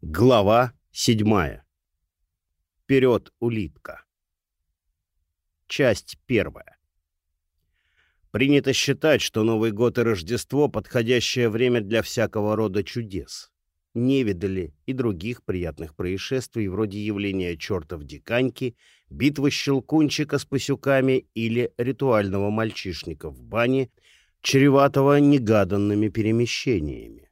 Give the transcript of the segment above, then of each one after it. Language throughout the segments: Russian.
Глава седьмая. Вперед, улитка. Часть первая. Принято считать, что Новый год и Рождество — подходящее время для всякого рода чудес. Не видали и других приятных происшествий, вроде явления чертов диканьки, битвы щелкунчика с пасюками или ритуального мальчишника в бане, чреватого негаданными перемещениями.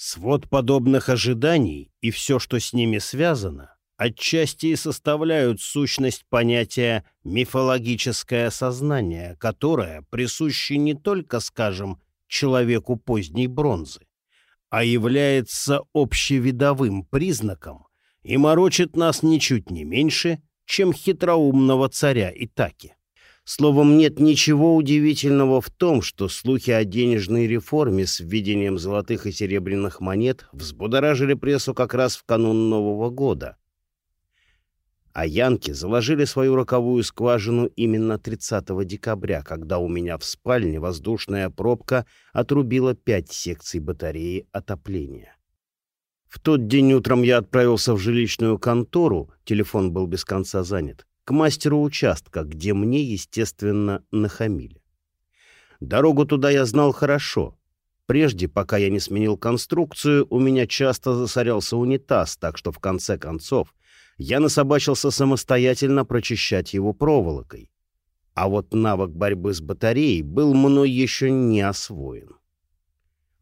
Свод подобных ожиданий и все, что с ними связано, отчасти и составляют сущность понятия «мифологическое сознание», которое присуще не только, скажем, человеку поздней бронзы, а является общевидовым признаком и морочит нас ничуть не меньше, чем хитроумного царя Итаки. Словом, нет ничего удивительного в том, что слухи о денежной реформе с введением золотых и серебряных монет взбудоражили прессу как раз в канун Нового года. А янки заложили свою роковую скважину именно 30 декабря, когда у меня в спальне воздушная пробка отрубила пять секций батареи отопления. В тот день утром я отправился в жилищную контору, телефон был без конца занят, к мастеру участка, где мне, естественно, нахамили. Дорогу туда я знал хорошо. Прежде, пока я не сменил конструкцию, у меня часто засорялся унитаз, так что в конце концов я насобачился самостоятельно прочищать его проволокой. А вот навык борьбы с батареей был мной еще не освоен.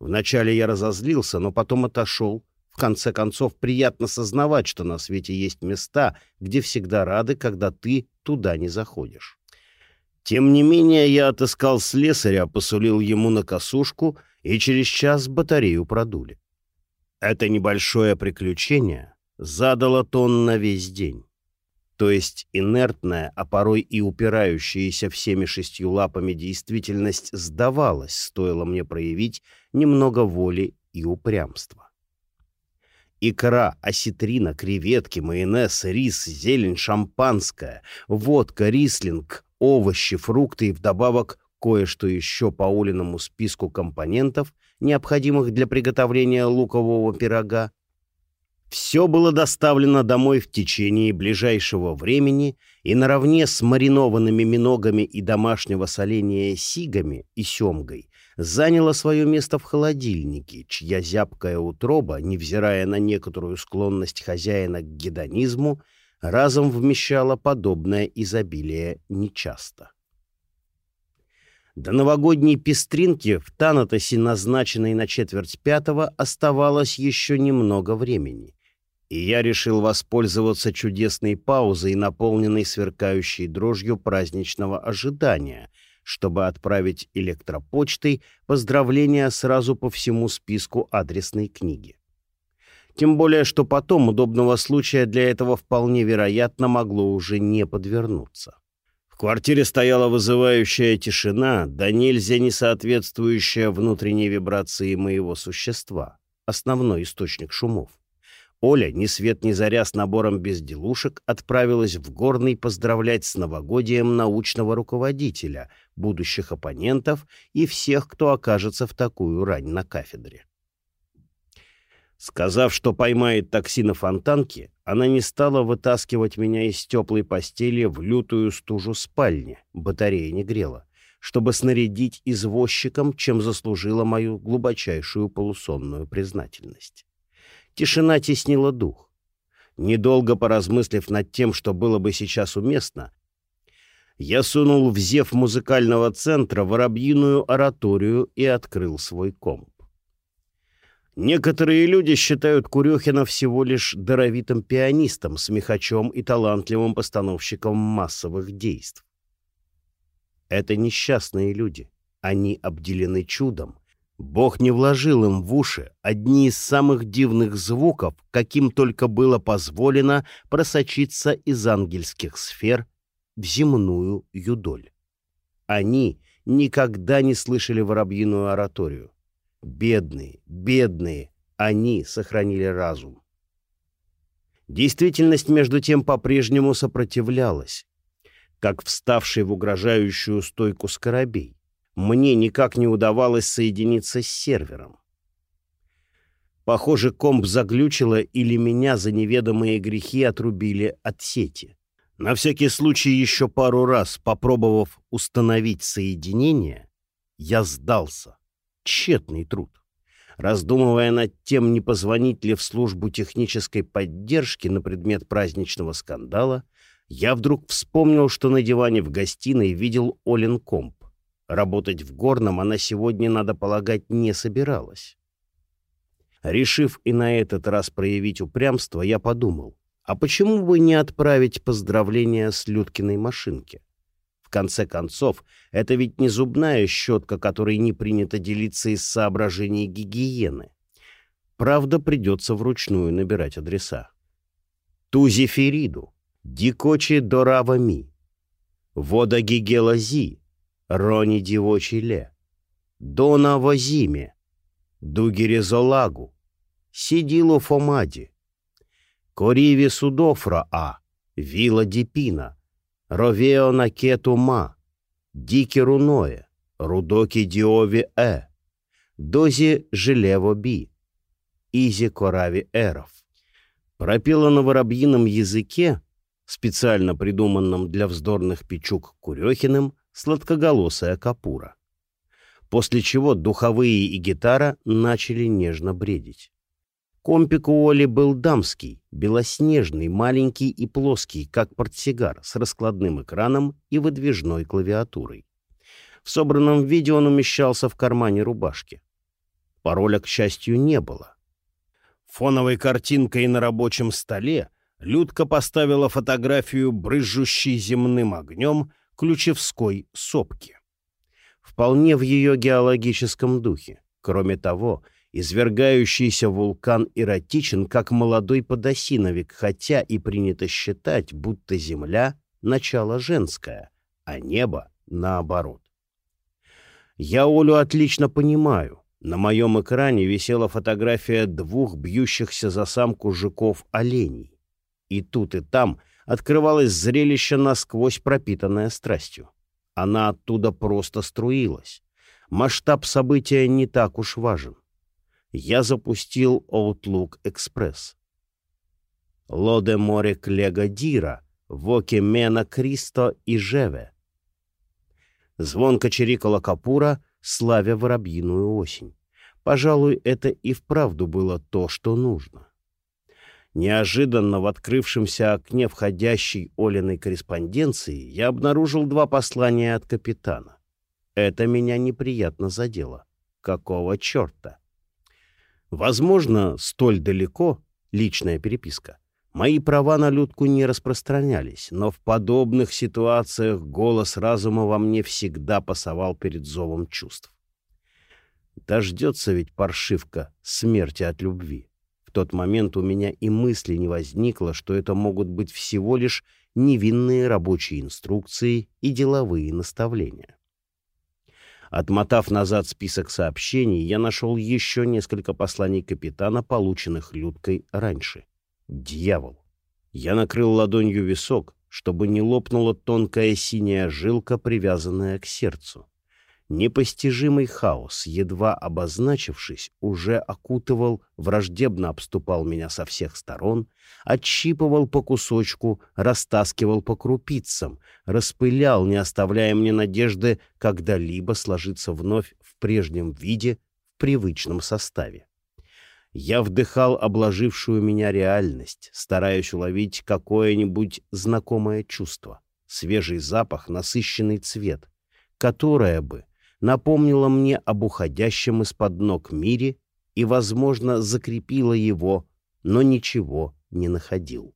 Вначале я разозлился, но потом отошел, в конце концов, приятно сознавать, что на свете есть места, где всегда рады, когда ты туда не заходишь. Тем не менее, я отыскал слесаря, посулил ему на косушку, и через час батарею продули. Это небольшое приключение задало тон на весь день. То есть инертная, а порой и упирающаяся всеми шестью лапами действительность сдавалась, стоило мне проявить немного воли и упрямства. Икра, осетрина, креветки, майонез, рис, зелень, шампанское, водка, рислинг, овощи, фрукты и вдобавок кое-что еще по Олиному списку компонентов, необходимых для приготовления лукового пирога. Все было доставлено домой в течение ближайшего времени и наравне с маринованными миногами и домашнего соления сигами и семгой заняла свое место в холодильнике, чья зябкая утроба, невзирая на некоторую склонность хозяина к гедонизму, разом вмещала подобное изобилие нечасто. До новогодней пестринки в Танатосе, назначенной на четверть пятого, оставалось еще немного времени, и я решил воспользоваться чудесной паузой, наполненной сверкающей дрожью праздничного ожидания — чтобы отправить электропочтой поздравления сразу по всему списку адресной книги. Тем более, что потом удобного случая для этого вполне вероятно могло уже не подвернуться. В квартире стояла вызывающая тишина, да нельзя не соответствующая внутренней вибрации моего существа, основной источник шумов. Оля, ни свет ни заря с набором безделушек, отправилась в Горный поздравлять с новогодием научного руководителя, будущих оппонентов и всех, кто окажется в такую рань на кафедре. Сказав, что поймает такси на фонтанке, она не стала вытаскивать меня из теплой постели в лютую стужу спальни, батарея не грела, чтобы снарядить извозчиком, чем заслужила мою глубочайшую полусонную признательность. Тишина теснила дух. Недолго поразмыслив над тем, что было бы сейчас уместно, я сунул в зев музыкального центра воробьиную ораторию и открыл свой комп. Некоторые люди считают Курехина всего лишь даровитым пианистом, смехачом и талантливым постановщиком массовых действий. Это несчастные люди. Они обделены чудом, Бог не вложил им в уши одни из самых дивных звуков, каким только было позволено просочиться из ангельских сфер в земную юдоль. Они никогда не слышали воробьиную ораторию. Бедные, бедные, они сохранили разум. Действительность, между тем, по-прежнему сопротивлялась, как вставший в угрожающую стойку скоробей мне никак не удавалось соединиться с сервером. Похоже, комп заглючило или меня за неведомые грехи отрубили от сети. На всякий случай еще пару раз, попробовав установить соединение, я сдался. Тщетный труд. Раздумывая над тем, не позвонить ли в службу технической поддержки на предмет праздничного скандала, я вдруг вспомнил, что на диване в гостиной видел Олен комп. Работать в горном она сегодня, надо полагать, не собиралась. Решив и на этот раз проявить упрямство, я подумал, а почему бы не отправить поздравления с Людкиной машинке? В конце концов, это ведь не зубная щетка, которой не принято делиться из соображений гигиены. Правда, придется вручную набирать адреса. Тузи Фериду, Дикочи Дорава Ми, Вода Гигела Зи, Рони Дивочи Ле, Дона Возиме, Дугире Золагу, Сидилу Фомади, Кориві Судофра А, Віла Діпіна, Ровео Накету Ма, Дікі Руное, Рудокі Діові Е, Дозі Желево Би, Изи Корави Эров. Пропела на воробьином языке, специально придуманном для вздорных печук Курехиным, сладкоголосая капура. После чего духовые и гитара начали нежно бредить. Компик у Оли был дамский, белоснежный, маленький и плоский, как портсигар, с раскладным экраном и выдвижной клавиатурой. В собранном виде он умещался в кармане рубашки. Пароля, к счастью, не было. Фоновой картинкой на рабочем столе Людка поставила фотографию брызжущей земным огнем ключевской сопки. Вполне в ее геологическом духе. Кроме того, Извергающийся вулкан эротичен, как молодой подосиновик, хотя и принято считать, будто Земля — начало женское, а небо — наоборот. Я Олю отлично понимаю. На моем экране висела фотография двух бьющихся за самку жуков-оленей. И тут, и там открывалось зрелище насквозь пропитанное страстью. Она оттуда просто струилась. Масштаб события не так уж важен я запустил Outlook Express. Лоде море клега дира, воке мена Кристо и Жеве. Звонко чирикала капура, славя воробьиную осень. Пожалуй, это и вправду было то, что нужно. Неожиданно в открывшемся окне входящей Олиной корреспонденции я обнаружил два послания от капитана. Это меня неприятно задело. Какого черта? Возможно, столь далеко личная переписка. Мои права на Людку не распространялись, но в подобных ситуациях голос разума во мне всегда пасовал перед зовом чувств. Дождется ведь паршивка смерти от любви. Тот момент у меня и мысли не возникло, что это могут быть всего лишь невинные рабочие инструкции и деловые наставления. Отмотав назад список сообщений, я нашел еще несколько посланий капитана, полученных Людкой раньше. Дьявол! Я накрыл ладонью висок, чтобы не лопнула тонкая синяя жилка, привязанная к сердцу. Непостижимый хаос, едва обозначившись, уже окутывал, враждебно обступал меня со всех сторон, отщипывал по кусочку, растаскивал по крупицам, распылял, не оставляя мне надежды когда-либо сложиться вновь в прежнем виде, в привычном составе. Я вдыхал обложившую меня реальность, стараясь уловить какое-нибудь знакомое чувство, свежий запах, насыщенный цвет, которое бы — напомнила мне об уходящем из-под ног мире и, возможно, закрепила его, но ничего не находил.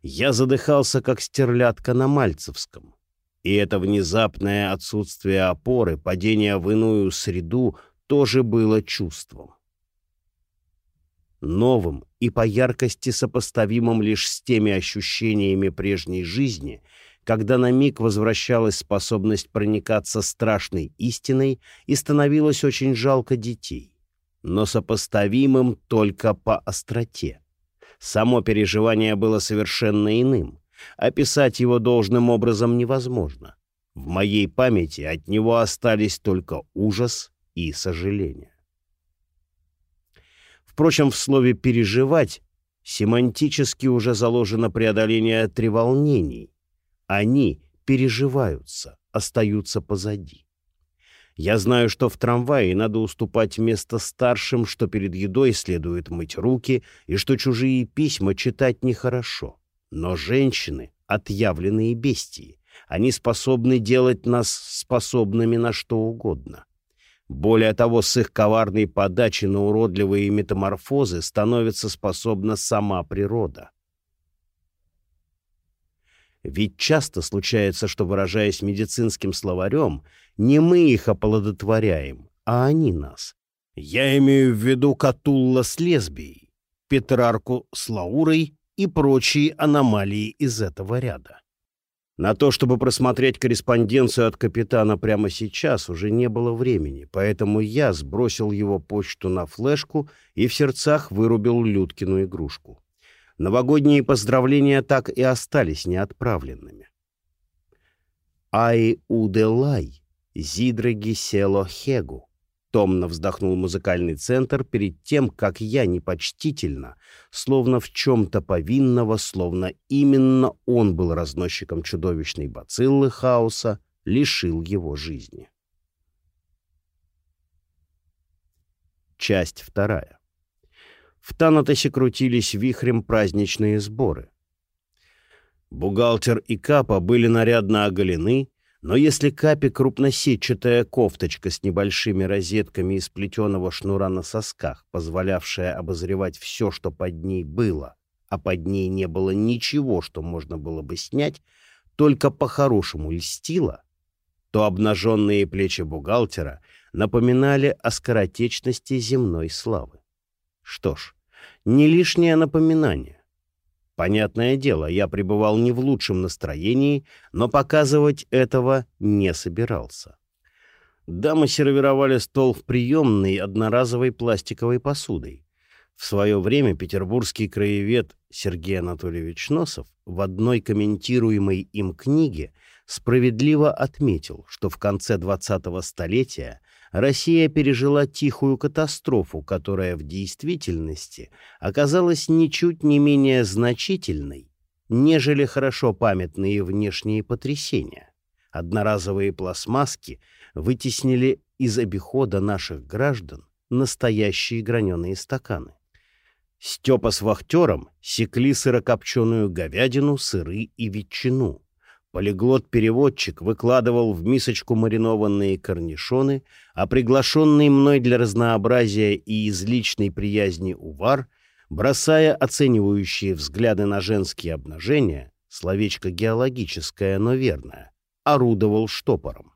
Я задыхался, как стерлядка на Мальцевском. И это внезапное отсутствие опоры, падение в иную среду тоже было чувством. Новым и по яркости сопоставимым лишь с теми ощущениями прежней жизни — когда на миг возвращалась способность проникаться страшной истиной и становилось очень жалко детей, но сопоставимым только по остроте. Само переживание было совершенно иным. Описать его должным образом невозможно. В моей памяти от него остались только ужас и сожаление. Впрочем, в слове «переживать» семантически уже заложено преодоление треволнений. Они переживаются, остаются позади. Я знаю, что в трамвае надо уступать место старшим, что перед едой следует мыть руки и что чужие письма читать нехорошо. Но женщины — отъявленные бестии. Они способны делать нас способными на что угодно. Более того, с их коварной подачи на уродливые метаморфозы становится способна сама природа. Ведь часто случается, что, выражаясь медицинским словарем, не мы их оплодотворяем, а они нас. Я имею в виду Катулла с лесбией, Петрарку с Лаурой и прочие аномалии из этого ряда. На то, чтобы просмотреть корреспонденцию от капитана прямо сейчас, уже не было времени, поэтому я сбросил его почту на флешку и в сердцах вырубил Людкину игрушку. Новогодние поздравления так и остались неотправленными. «Ай уделай, зидраги село хегу», — томно вздохнул музыкальный центр перед тем, как я непочтительно, словно в чем-то повинного, словно именно он был разносчиком чудовищной бациллы хаоса, лишил его жизни. Часть вторая. В Танатосе крутились вихрем праздничные сборы. Бухгалтер и Капа были нарядно оголены, но если Капе крупносетчатая кофточка с небольшими розетками из плетеного шнура на сосках, позволявшая обозревать все, что под ней было, а под ней не было ничего, что можно было бы снять, только по-хорошему льстила, то обнаженные плечи бухгалтера напоминали о скоротечности земной славы. Что ж, не лишнее напоминание. Понятное дело, я пребывал не в лучшем настроении, но показывать этого не собирался. Дамы сервировали стол в приемной одноразовой пластиковой посудой. В свое время петербургский краевед Сергей Анатольевич Носов в одной комментируемой им книге справедливо отметил, что в конце 20-го столетия Россия пережила тихую катастрофу, которая в действительности оказалась ничуть не менее значительной, нежели хорошо памятные внешние потрясения. Одноразовые пластмасски вытеснили из обихода наших граждан настоящие граненые стаканы. Степа с вахтером секли сырокопченую говядину, сыры и ветчину. Полиглот-переводчик выкладывал в мисочку маринованные корнишоны, а приглашенный мной для разнообразия и из личной приязни увар, бросая оценивающие взгляды на женские обнажения, словечко геологическое, но верное, орудовал штопором.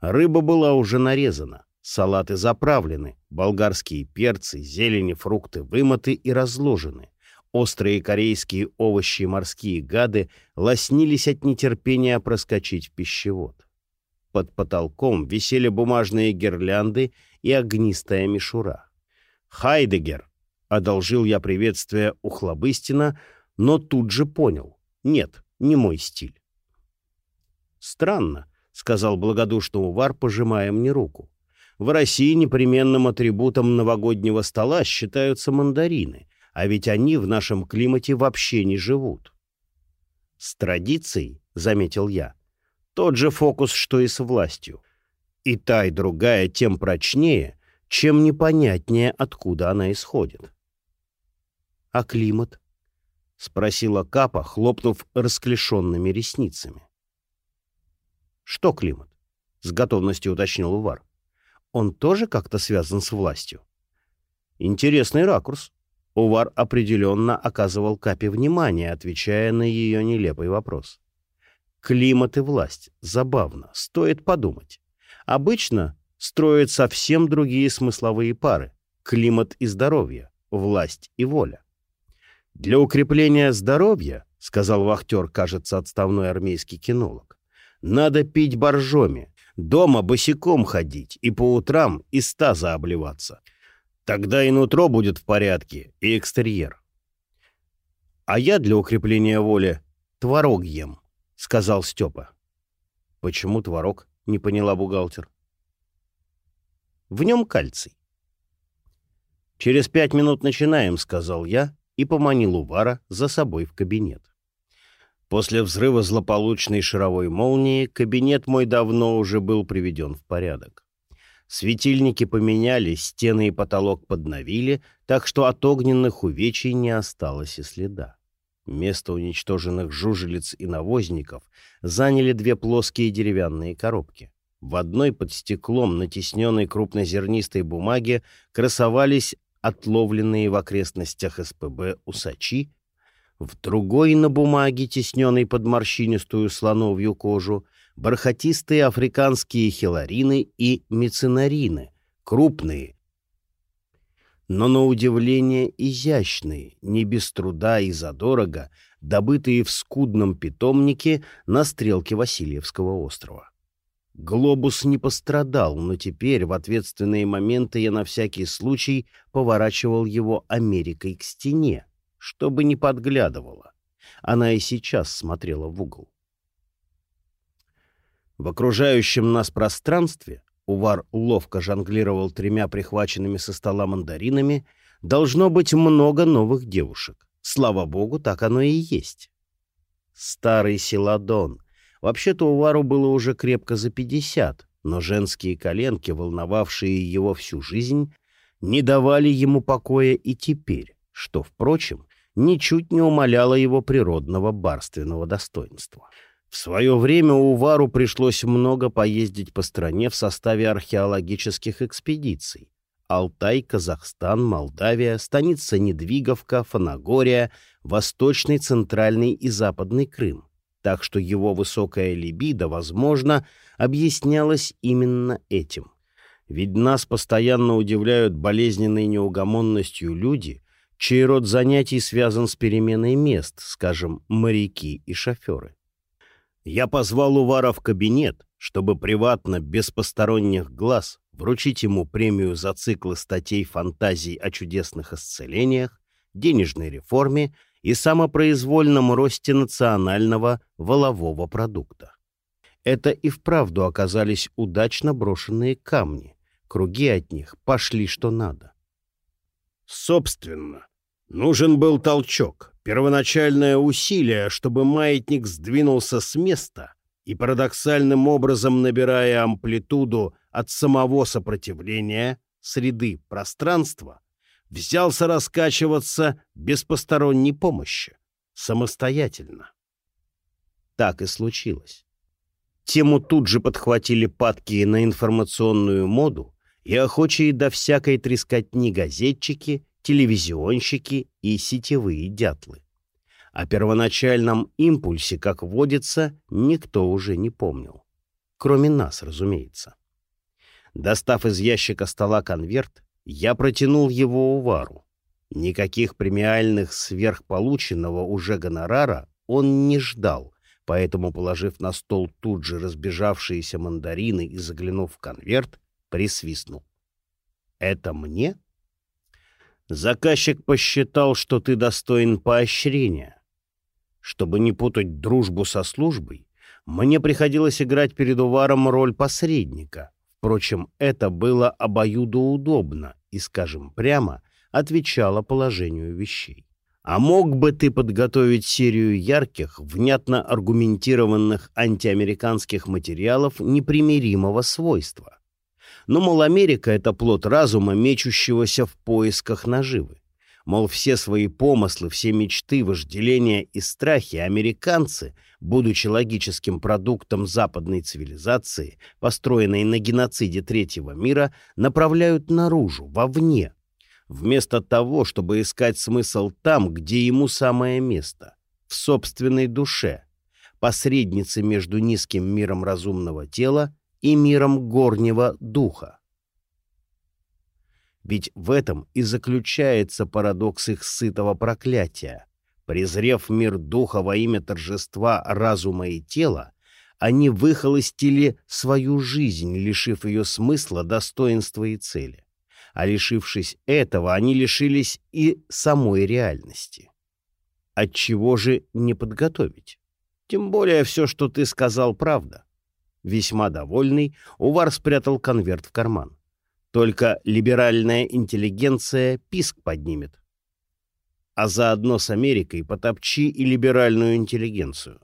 Рыба была уже нарезана, салаты заправлены, болгарские перцы, зелени, фрукты вымыты и разложены. Острые корейские овощи и морские гады лоснились от нетерпения проскочить в пищевод. Под потолком висели бумажные гирлянды и огнистая мишура. «Хайдегер!» — одолжил я приветствие у Хлобыстина, но тут же понял. Нет, не мой стиль. «Странно», — сказал благодушно Увар, пожимая мне руку. «В России непременным атрибутом новогоднего стола считаются мандарины, а ведь они в нашем климате вообще не живут. С традицией, — заметил я, — тот же фокус, что и с властью. И та, и другая тем прочнее, чем непонятнее, откуда она исходит. — А климат? — спросила Капа, хлопнув расклешенными ресницами. — Что климат? — с готовностью уточнил Увар. — Он тоже как-то связан с властью? — Интересный ракурс, Увар определенно оказывал Капе внимание, отвечая на ее нелепый вопрос. Климат и власть. Забавно. Стоит подумать. Обычно строят совсем другие смысловые пары. Климат и здоровье. Власть и воля. Для укрепления здоровья, сказал вахтер, кажется, отставной армейский кинолог, надо пить боржоми, дома босиком ходить и по утрам из таза обливаться — Тогда и нутро будет в порядке, и экстерьер. А я для укрепления воли творог ем, — сказал Степа. Почему творог? — не поняла бухгалтер. В нем кальций. «Через пять минут начинаем», — сказал я и поманил Увара за собой в кабинет. После взрыва злополучной шаровой молнии кабинет мой давно уже был приведен в порядок. Светильники поменялись, стены и потолок подновили, так что от огненных увечий не осталось и следа. Место уничтоженных жужелиц и навозников заняли две плоские деревянные коробки. В одной под стеклом, натесненной крупнозернистой бумаге, красовались отловленные в окрестностях СПБ усачи, в другой на бумаге, тесненной под морщинистую слоновью кожу, бархатистые африканские хиларины и меценарины, крупные, но на удивление изящные, не без труда и задорого, добытые в скудном питомнике на стрелке Васильевского острова. Глобус не пострадал, но теперь в ответственные моменты я на всякий случай поворачивал его Америкой к стене, чтобы не подглядывала. Она и сейчас смотрела в угол. В окружающем нас пространстве Увар ловко жонглировал тремя прихваченными со стола мандаринами. Должно быть много новых девушек. Слава богу, так оно и есть. Старый Селадон. Вообще-то Увару было уже крепко за пятьдесят, но женские коленки, волновавшие его всю жизнь, не давали ему покоя и теперь, что, впрочем, ничуть не умаляло его природного барственного достоинства. В свое время Увару пришлось много поездить по стране в составе археологических экспедиций. Алтай, Казахстан, Молдавия, станица Недвиговка, Фанагория, Восточный, Центральный и Западный Крым. Так что его высокая либидо, возможно, объяснялась именно этим. Ведь нас постоянно удивляют болезненной неугомонностью люди, чей род занятий связан с переменой мест, скажем, моряки и шоферы. Я позвал Увара в кабинет, чтобы приватно, без посторонних глаз, вручить ему премию за циклы статей фантазий о чудесных исцелениях, денежной реформе и самопроизвольном росте национального волового продукта. Это и вправду оказались удачно брошенные камни. Круги от них пошли что надо. Собственно, нужен был толчок, Первоначальное усилие, чтобы маятник сдвинулся с места и парадоксальным образом набирая амплитуду от самого сопротивления среды пространства, взялся раскачиваться без посторонней помощи, самостоятельно. Так и случилось. Тему тут же подхватили падки на информационную моду и охочие до всякой трескотни газетчики телевизионщики и сетевые дятлы. О первоначальном импульсе, как водится, никто уже не помнил. Кроме нас, разумеется. Достав из ящика стола конверт, я протянул его Увару. Никаких премиальных сверхполученного уже гонорара он не ждал, поэтому, положив на стол тут же разбежавшиеся мандарины и заглянув в конверт, присвистнул. «Это мне?» Заказчик посчитал, что ты достоин поощрения. Чтобы не путать дружбу со службой, мне приходилось играть перед Уваром роль посредника. Впрочем, это было обоюдоудобно и, скажем прямо, отвечало положению вещей. А мог бы ты подготовить серию ярких, внятно аргументированных антиамериканских материалов непримиримого свойства? Но, мол, Америка — это плод разума, мечущегося в поисках наживы. Мол, все свои помыслы, все мечты, вожделения и страхи американцы, будучи логическим продуктом западной цивилизации, построенной на геноциде третьего мира, направляют наружу, вовне, вместо того, чтобы искать смысл там, где ему самое место, в собственной душе, посреднице между низким миром разумного тела и миром горнего духа. Ведь в этом и заключается парадокс их сытого проклятия. Презрев мир духа во имя торжества разума и тела, они выхолостили свою жизнь, лишив ее смысла, достоинства и цели. А лишившись этого, они лишились и самой реальности. Отчего же не подготовить? Тем более все, что ты сказал, правда. Весьма довольный, Увар спрятал конверт в карман. Только либеральная интеллигенция писк поднимет. А заодно с Америкой потопчи и либеральную интеллигенцию.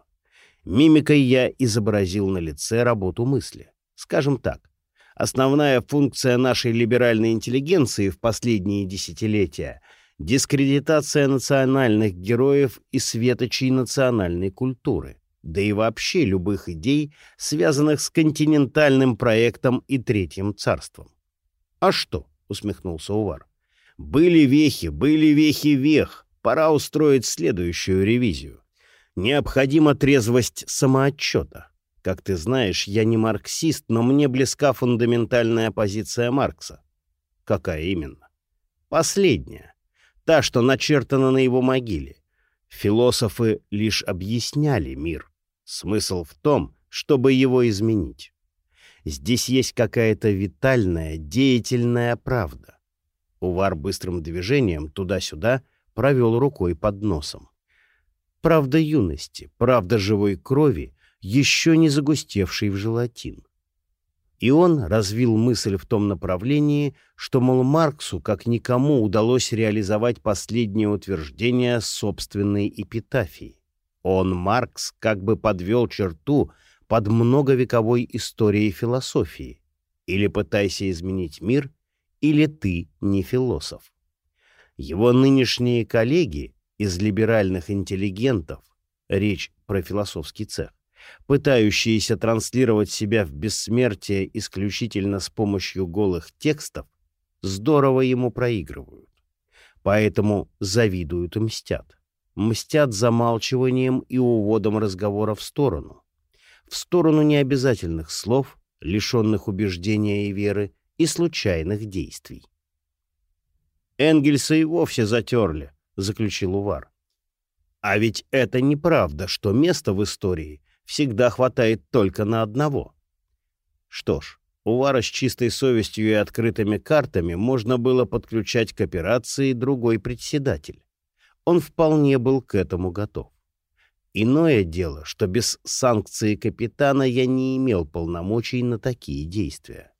Мимикой я изобразил на лице работу мысли. Скажем так, основная функция нашей либеральной интеллигенции в последние десятилетия — дискредитация национальных героев и светочей национальной культуры, да и вообще любых идей, связанных с континентальным проектом и Третьим царством. «А что?» — усмехнулся Увар. «Были вехи, были вехи вех. Пора устроить следующую ревизию. Необходима трезвость самоотчета. Как ты знаешь, я не марксист, но мне близка фундаментальная позиция Маркса. Какая именно? Последняя. Та, что начертана на его могиле. Философы лишь объясняли мир. Смысл в том, чтобы его изменить. Здесь есть какая-то витальная, деятельная правда. Увар быстрым движением туда-сюда провел рукой под носом. Правда юности, правда живой крови, еще не загустевшей в желатин. И он развил мысль в том направлении, что, мол, Марксу, как никому, удалось реализовать последнее утверждение собственной эпитафии. Он, Маркс, как бы подвел черту под многовековой историей философии. Или пытайся изменить мир, или ты не философ. Его нынешние коллеги из либеральных интеллигентов, речь про философский цех, пытающиеся транслировать себя в бессмертие исключительно с помощью голых текстов, здорово ему проигрывают. Поэтому завидуют и мстят. Мстят замалчиванием и уводом разговора в сторону в сторону необязательных слов, лишенных убеждения и веры, и случайных действий. «Энгельса и вовсе затерли», — заключил Увар. «А ведь это неправда, что места в истории всегда хватает только на одного». Что ж, Увара с чистой совестью и открытыми картами можно было подключать к операции другой председатель. Он вполне был к этому готов. Иное дело, что без санкции капитана я не имел полномочий на такие действия.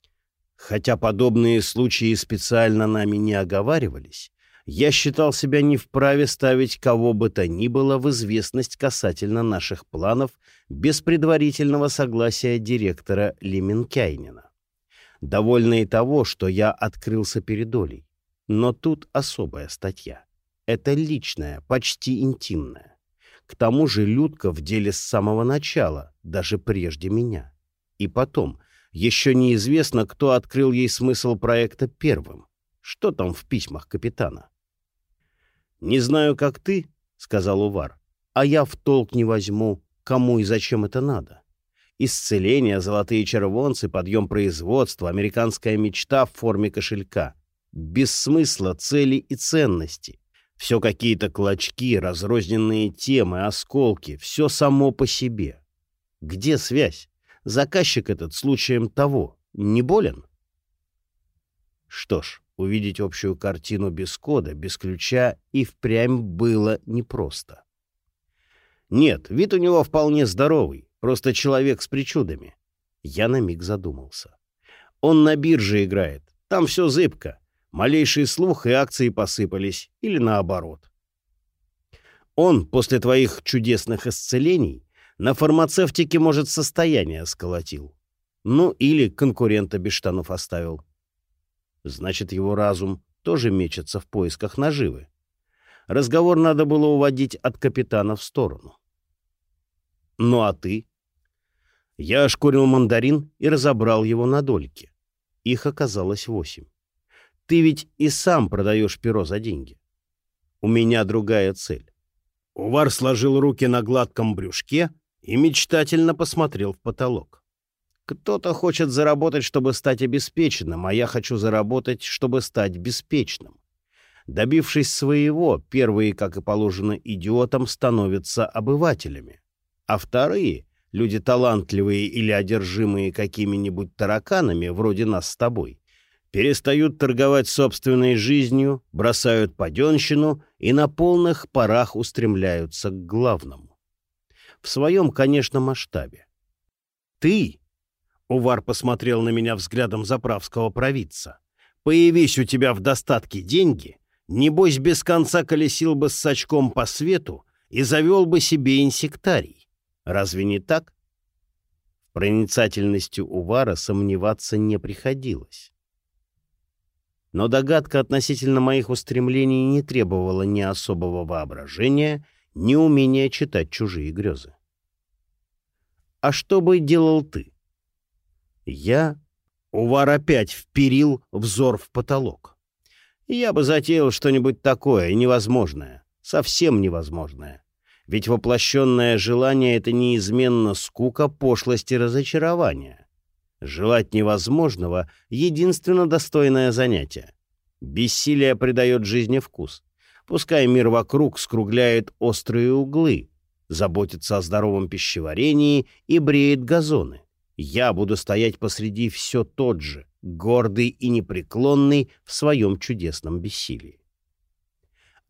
Хотя подобные случаи специально нами не оговаривались, я считал себя не вправе ставить кого бы то ни было в известность касательно наших планов без предварительного согласия директора Леменкайнина. Довольно и того, что я открылся перед Олей. Но тут особая статья. Это личная, почти интимная. К тому же Людка в деле с самого начала, даже прежде меня. И потом, еще неизвестно, кто открыл ей смысл проекта первым. Что там в письмах капитана? «Не знаю, как ты», — сказал Увар, — «а я в толк не возьму, кому и зачем это надо. Исцеление, золотые червонцы, подъем производства, американская мечта в форме кошелька. Без смысла, цели и ценности. Все какие-то клочки, разрозненные темы, осколки, все само по себе. Где связь? Заказчик этот случаем того не болен? Что ж, увидеть общую картину без кода, без ключа и впрямь было непросто. Нет, вид у него вполне здоровый, просто человек с причудами. Я на миг задумался. Он на бирже играет, там все зыбко. Малейший слух и акции посыпались, или наоборот. Он, после твоих чудесных исцелений, на фармацевтике, может, состояние сколотил. Ну, или конкурента без штанов оставил. Значит, его разум тоже мечется в поисках наживы. Разговор надо было уводить от капитана в сторону. Ну а ты? Я ошкурил мандарин и разобрал его на дольки. Их оказалось восемь. Ты ведь и сам продаешь перо за деньги. У меня другая цель. Увар сложил руки на гладком брюшке и мечтательно посмотрел в потолок. Кто-то хочет заработать, чтобы стать обеспеченным, а я хочу заработать, чтобы стать беспечным. Добившись своего, первые, как и положено идиотам, становятся обывателями, а вторые — люди талантливые или одержимые какими-нибудь тараканами, вроде нас с тобой, перестают торговать собственной жизнью, бросают паденщину и на полных парах устремляются к главному. В своем, конечно, масштабе. «Ты», — Увар посмотрел на меня взглядом заправского провидца, Появись у тебя в достатке деньги, небось без конца колесил бы с сачком по свету и завел бы себе инсектарий. Разве не так? В проницательности Увара сомневаться не приходилось. Но догадка относительно моих устремлений не требовала ни особого воображения, ни умения читать чужие грезы. «А что бы делал ты?» Я Увар опять вперил взор в потолок. Я бы затеял что-нибудь такое невозможное, совсем невозможное. Ведь воплощенное желание — это неизменно скука, пошлость и разочарование. Желать невозможного — единственно достойное занятие. Бессилие придает жизни вкус. Пускай мир вокруг скругляет острые углы, заботится о здоровом пищеварении и бреет газоны. Я буду стоять посреди все тот же, гордый и непреклонный в своем чудесном бессилии.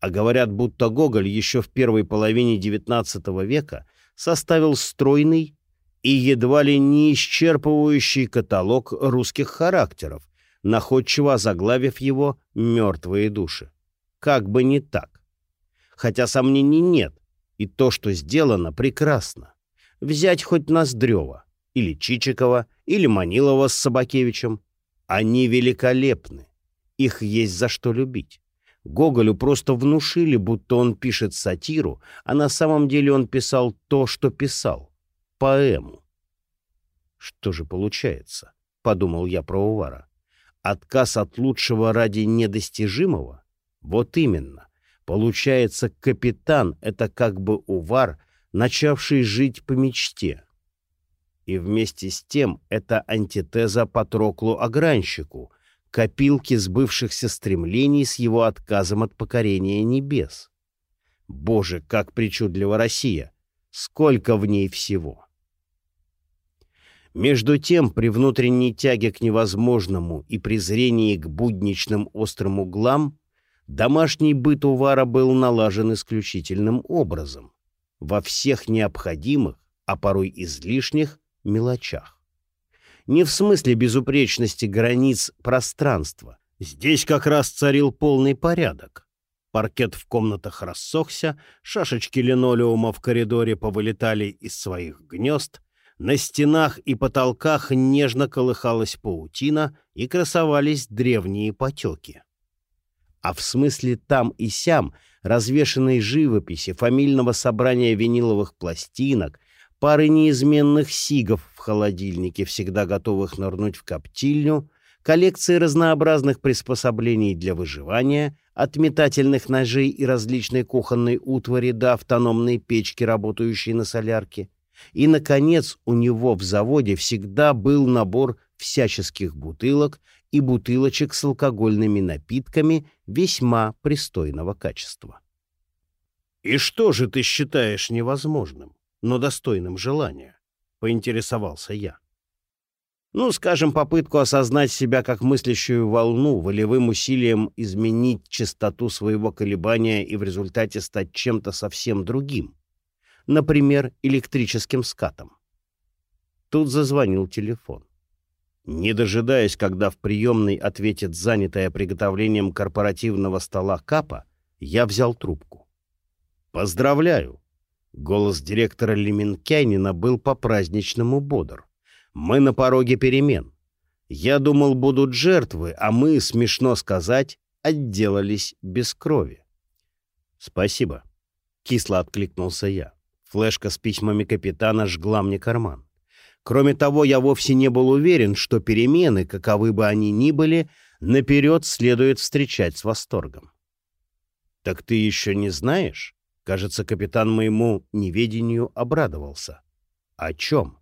А говорят, будто Гоголь еще в первой половине XIX века составил стройный и едва ли не исчерпывающий каталог русских характеров, находчиво заглавив его «Мертвые души». Как бы не так. Хотя сомнений нет, и то, что сделано, прекрасно. Взять хоть Ноздрева или Чичикова, или Манилова с Собакевичем. Они великолепны. Их есть за что любить. Гоголю просто внушили, будто он пишет сатиру, а на самом деле он писал то, что писал. Поэму. Что же получается? — подумал я про Увара. Отказ от лучшего ради недостижимого? Вот именно. Получается, капитан — это как бы Увар, начавший жить по мечте. И вместе с тем это антитеза Патроклу-огранщику, копилки сбывшихся стремлений с его отказом от покорения небес. Боже, как причудлива Россия! Сколько в ней всего! Между тем, при внутренней тяге к невозможному и презрении к будничным острым углам, домашний быт Увара был налажен исключительным образом, во всех необходимых, а порой излишних, мелочах. Не в смысле безупречности границ пространства. Здесь как раз царил полный порядок. Паркет в комнатах рассохся, шашечки линолеума в коридоре повылетали из своих гнезд, на стенах и потолках нежно колыхалась паутина и красовались древние потеки. А в смысле там и сям развешанной живописи, фамильного собрания виниловых пластинок, пары неизменных сигов в холодильнике, всегда готовых нырнуть в коптильню, коллекции разнообразных приспособлений для выживания, от метательных ножей и различной кухонной утвари до автономной печки, работающей на солярке. И, наконец, у него в заводе всегда был набор всяческих бутылок и бутылочек с алкогольными напитками весьма пристойного качества. «И что же ты считаешь невозможным?» Но достойным желания? — поинтересовался я. Ну, скажем, попытку осознать себя как мыслящую волну, волевым усилием изменить частоту своего колебания и в результате стать чем-то совсем другим. Например, электрическим скатом. Тут зазвонил телефон. Не дожидаясь, когда в приемной ответит занятая приготовлением корпоративного стола Капа, я взял трубку. «Поздравляю! Голос директора Леменкянина был по-праздничному бодр. «Мы на пороге перемен. Я думал, будут жертвы, а мы, смешно сказать, отделались без крови». «Спасибо», — кисло откликнулся я. Флешка с письмами капитана жгла мне карман. Кроме того, я вовсе не был уверен, что перемены, каковы бы они ни были, наперед следует встречать с восторгом. «Так ты еще не знаешь?» Кажется, капитан моему неведению обрадовался. О чем?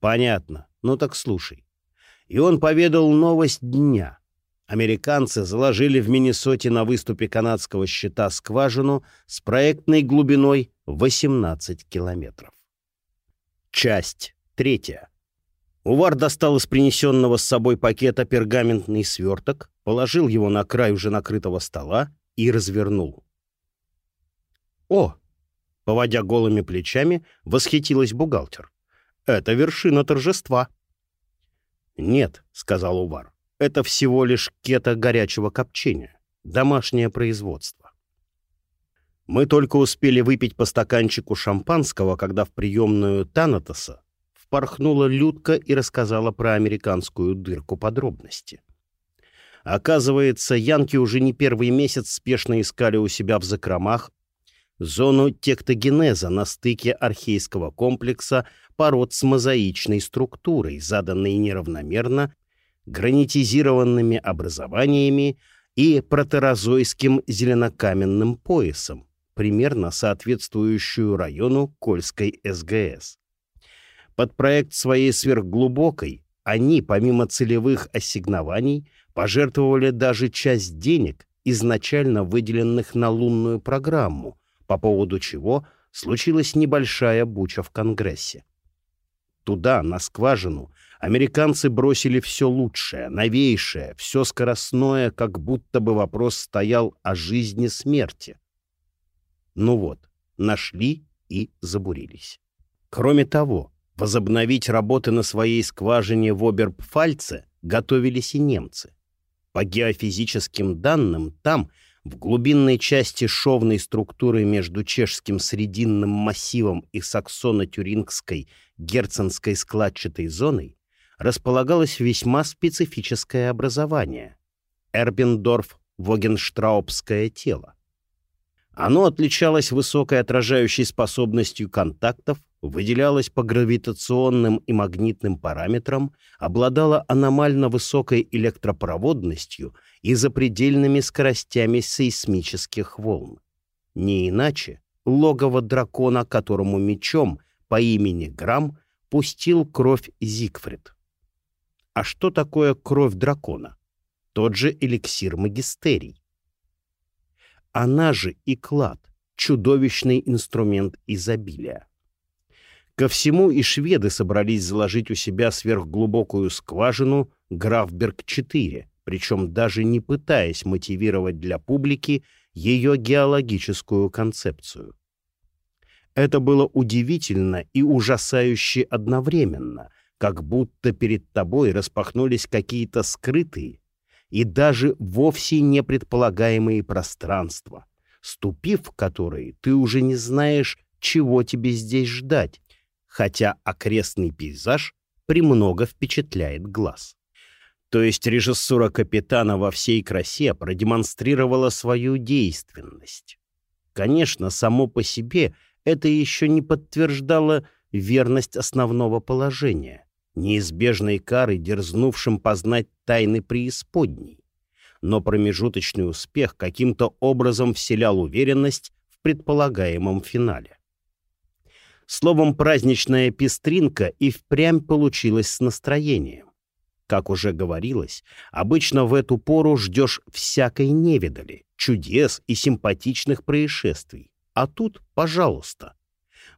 Понятно. Ну так слушай. И он поведал новость дня. Американцы заложили в Миннесоте на выступе канадского щита скважину с проектной глубиной 18 километров. Часть третья. Увар достал из принесенного с собой пакета пергаментный сверток, положил его на край уже накрытого стола и развернул. «О!» — поводя голыми плечами, восхитилась бухгалтер. «Это вершина торжества». «Нет», — сказал Увар, — это всего лишь кета горячего копчения, домашнее производство. Мы только успели выпить по стаканчику шампанского, когда в приемную Танатоса впорхнула Людка и рассказала про американскую дырку подробности. Оказывается, янки уже не первый месяц спешно искали у себя в закромах зону тектогенеза на стыке архейского комплекса пород с мозаичной структурой, заданной неравномерно гранитизированными образованиями и протерозойским зеленокаменным поясом, примерно соответствующую району Кольской СГС. Под проект своей сверхглубокой они, помимо целевых ассигнований, пожертвовали даже часть денег, изначально выделенных на лунную программу, по поводу чего случилась небольшая буча в Конгрессе. Туда, на скважину, американцы бросили все лучшее, новейшее, все скоростное, как будто бы вопрос стоял о жизни-смерти. Ну вот, нашли и забурились. Кроме того, возобновить работы на своей скважине в Оберпфальце готовились и немцы. По геофизическим данным, там, в глубинной части шовной структуры между чешским срединным массивом и саксоно-тюрингской герценской складчатой зоной, располагалось весьма специфическое образование — Эрбендорф-Вогенштраубское тело. Оно отличалось высокой отражающей способностью контактов, выделялось по гравитационным и магнитным параметрам, обладало аномально высокой электропроводностью и запредельными скоростями сейсмических волн. Не иначе логово дракона, которому мечом по имени Грам пустил кровь Зигфрид. А что такое кровь дракона? Тот же эликсир магистерий. Она же и клад, чудовищный инструмент изобилия. Ко всему и шведы собрались заложить у себя сверхглубокую скважину Графберг-4, причем даже не пытаясь мотивировать для публики ее геологическую концепцию. Это было удивительно и ужасающе одновременно, как будто перед тобой распахнулись какие-то скрытые, и даже вовсе не предполагаемые пространства, ступив в которые ты уже не знаешь, чего тебе здесь ждать, хотя окрестный пейзаж премного впечатляет глаз. То есть режиссура капитана во всей красе продемонстрировала свою действенность. Конечно, само по себе это еще не подтверждало верность основного положения неизбежной кары дерзнувшим познать тайны преисподней. Но промежуточный успех каким-то образом вселял уверенность в предполагаемом финале. Словом, праздничная пестринка и впрямь получилась с настроением. Как уже говорилось, обычно в эту пору ждешь всякой невидали, чудес и симпатичных происшествий. А тут, пожалуйста.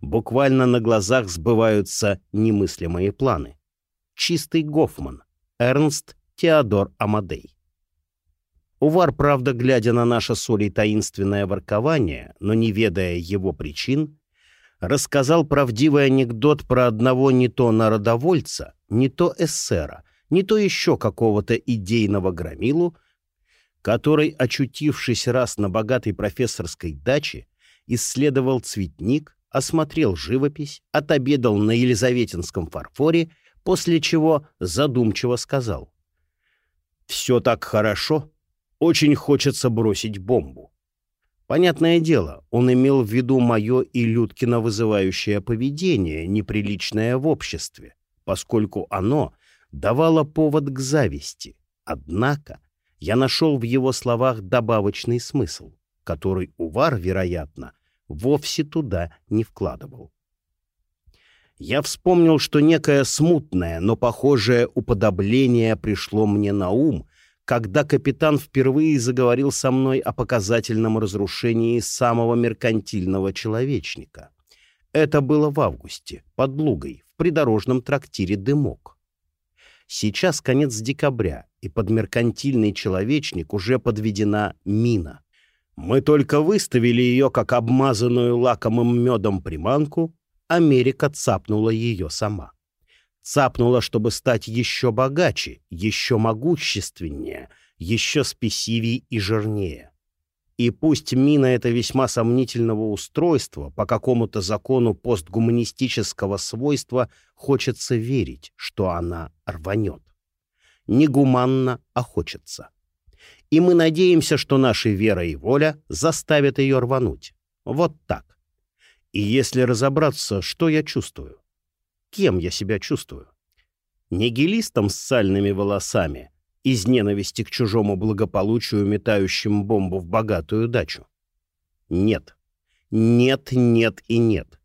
Буквально на глазах сбываются немыслимые планы чистый Гофман, Эрнст Теодор Амадей. Увар, правда, глядя на наше соли таинственное воркование, но не ведая его причин, рассказал правдивый анекдот про одного не то народовольца, не то эсера, не то еще какого-то идейного громилу, который, очутившись раз на богатой профессорской даче, исследовал цветник, осмотрел живопись, отобедал на Елизаветинском фарфоре после чего задумчиво сказал. «Все так хорошо, очень хочется бросить бомбу». Понятное дело, он имел в виду мое и Людкино вызывающее поведение, неприличное в обществе, поскольку оно давало повод к зависти. Однако я нашел в его словах добавочный смысл, который Увар, вероятно, вовсе туда не вкладывал я вспомнил, что некое смутное, но похожее уподобление пришло мне на ум, когда капитан впервые заговорил со мной о показательном разрушении самого меркантильного человечника. Это было в августе, под Лугой, в придорожном трактире «Дымок». Сейчас конец декабря, и под меркантильный человечник уже подведена мина. Мы только выставили ее как обмазанную лакомым медом приманку, Америка цапнула ее сама. Цапнула, чтобы стать еще богаче, еще могущественнее, еще спесивее и жирнее. И пусть мина это весьма сомнительного устройства, по какому-то закону постгуманистического свойства хочется верить, что она рванет. Не гуманно, а хочется. И мы надеемся, что наша вера и воля заставят ее рвануть. Вот так. И если разобраться, что я чувствую? Кем я себя чувствую? Нигилистом с сальными волосами — из ненависти к чужому благополучию, метающим бомбу в богатую дачу? Нет. Нет, нет и нет.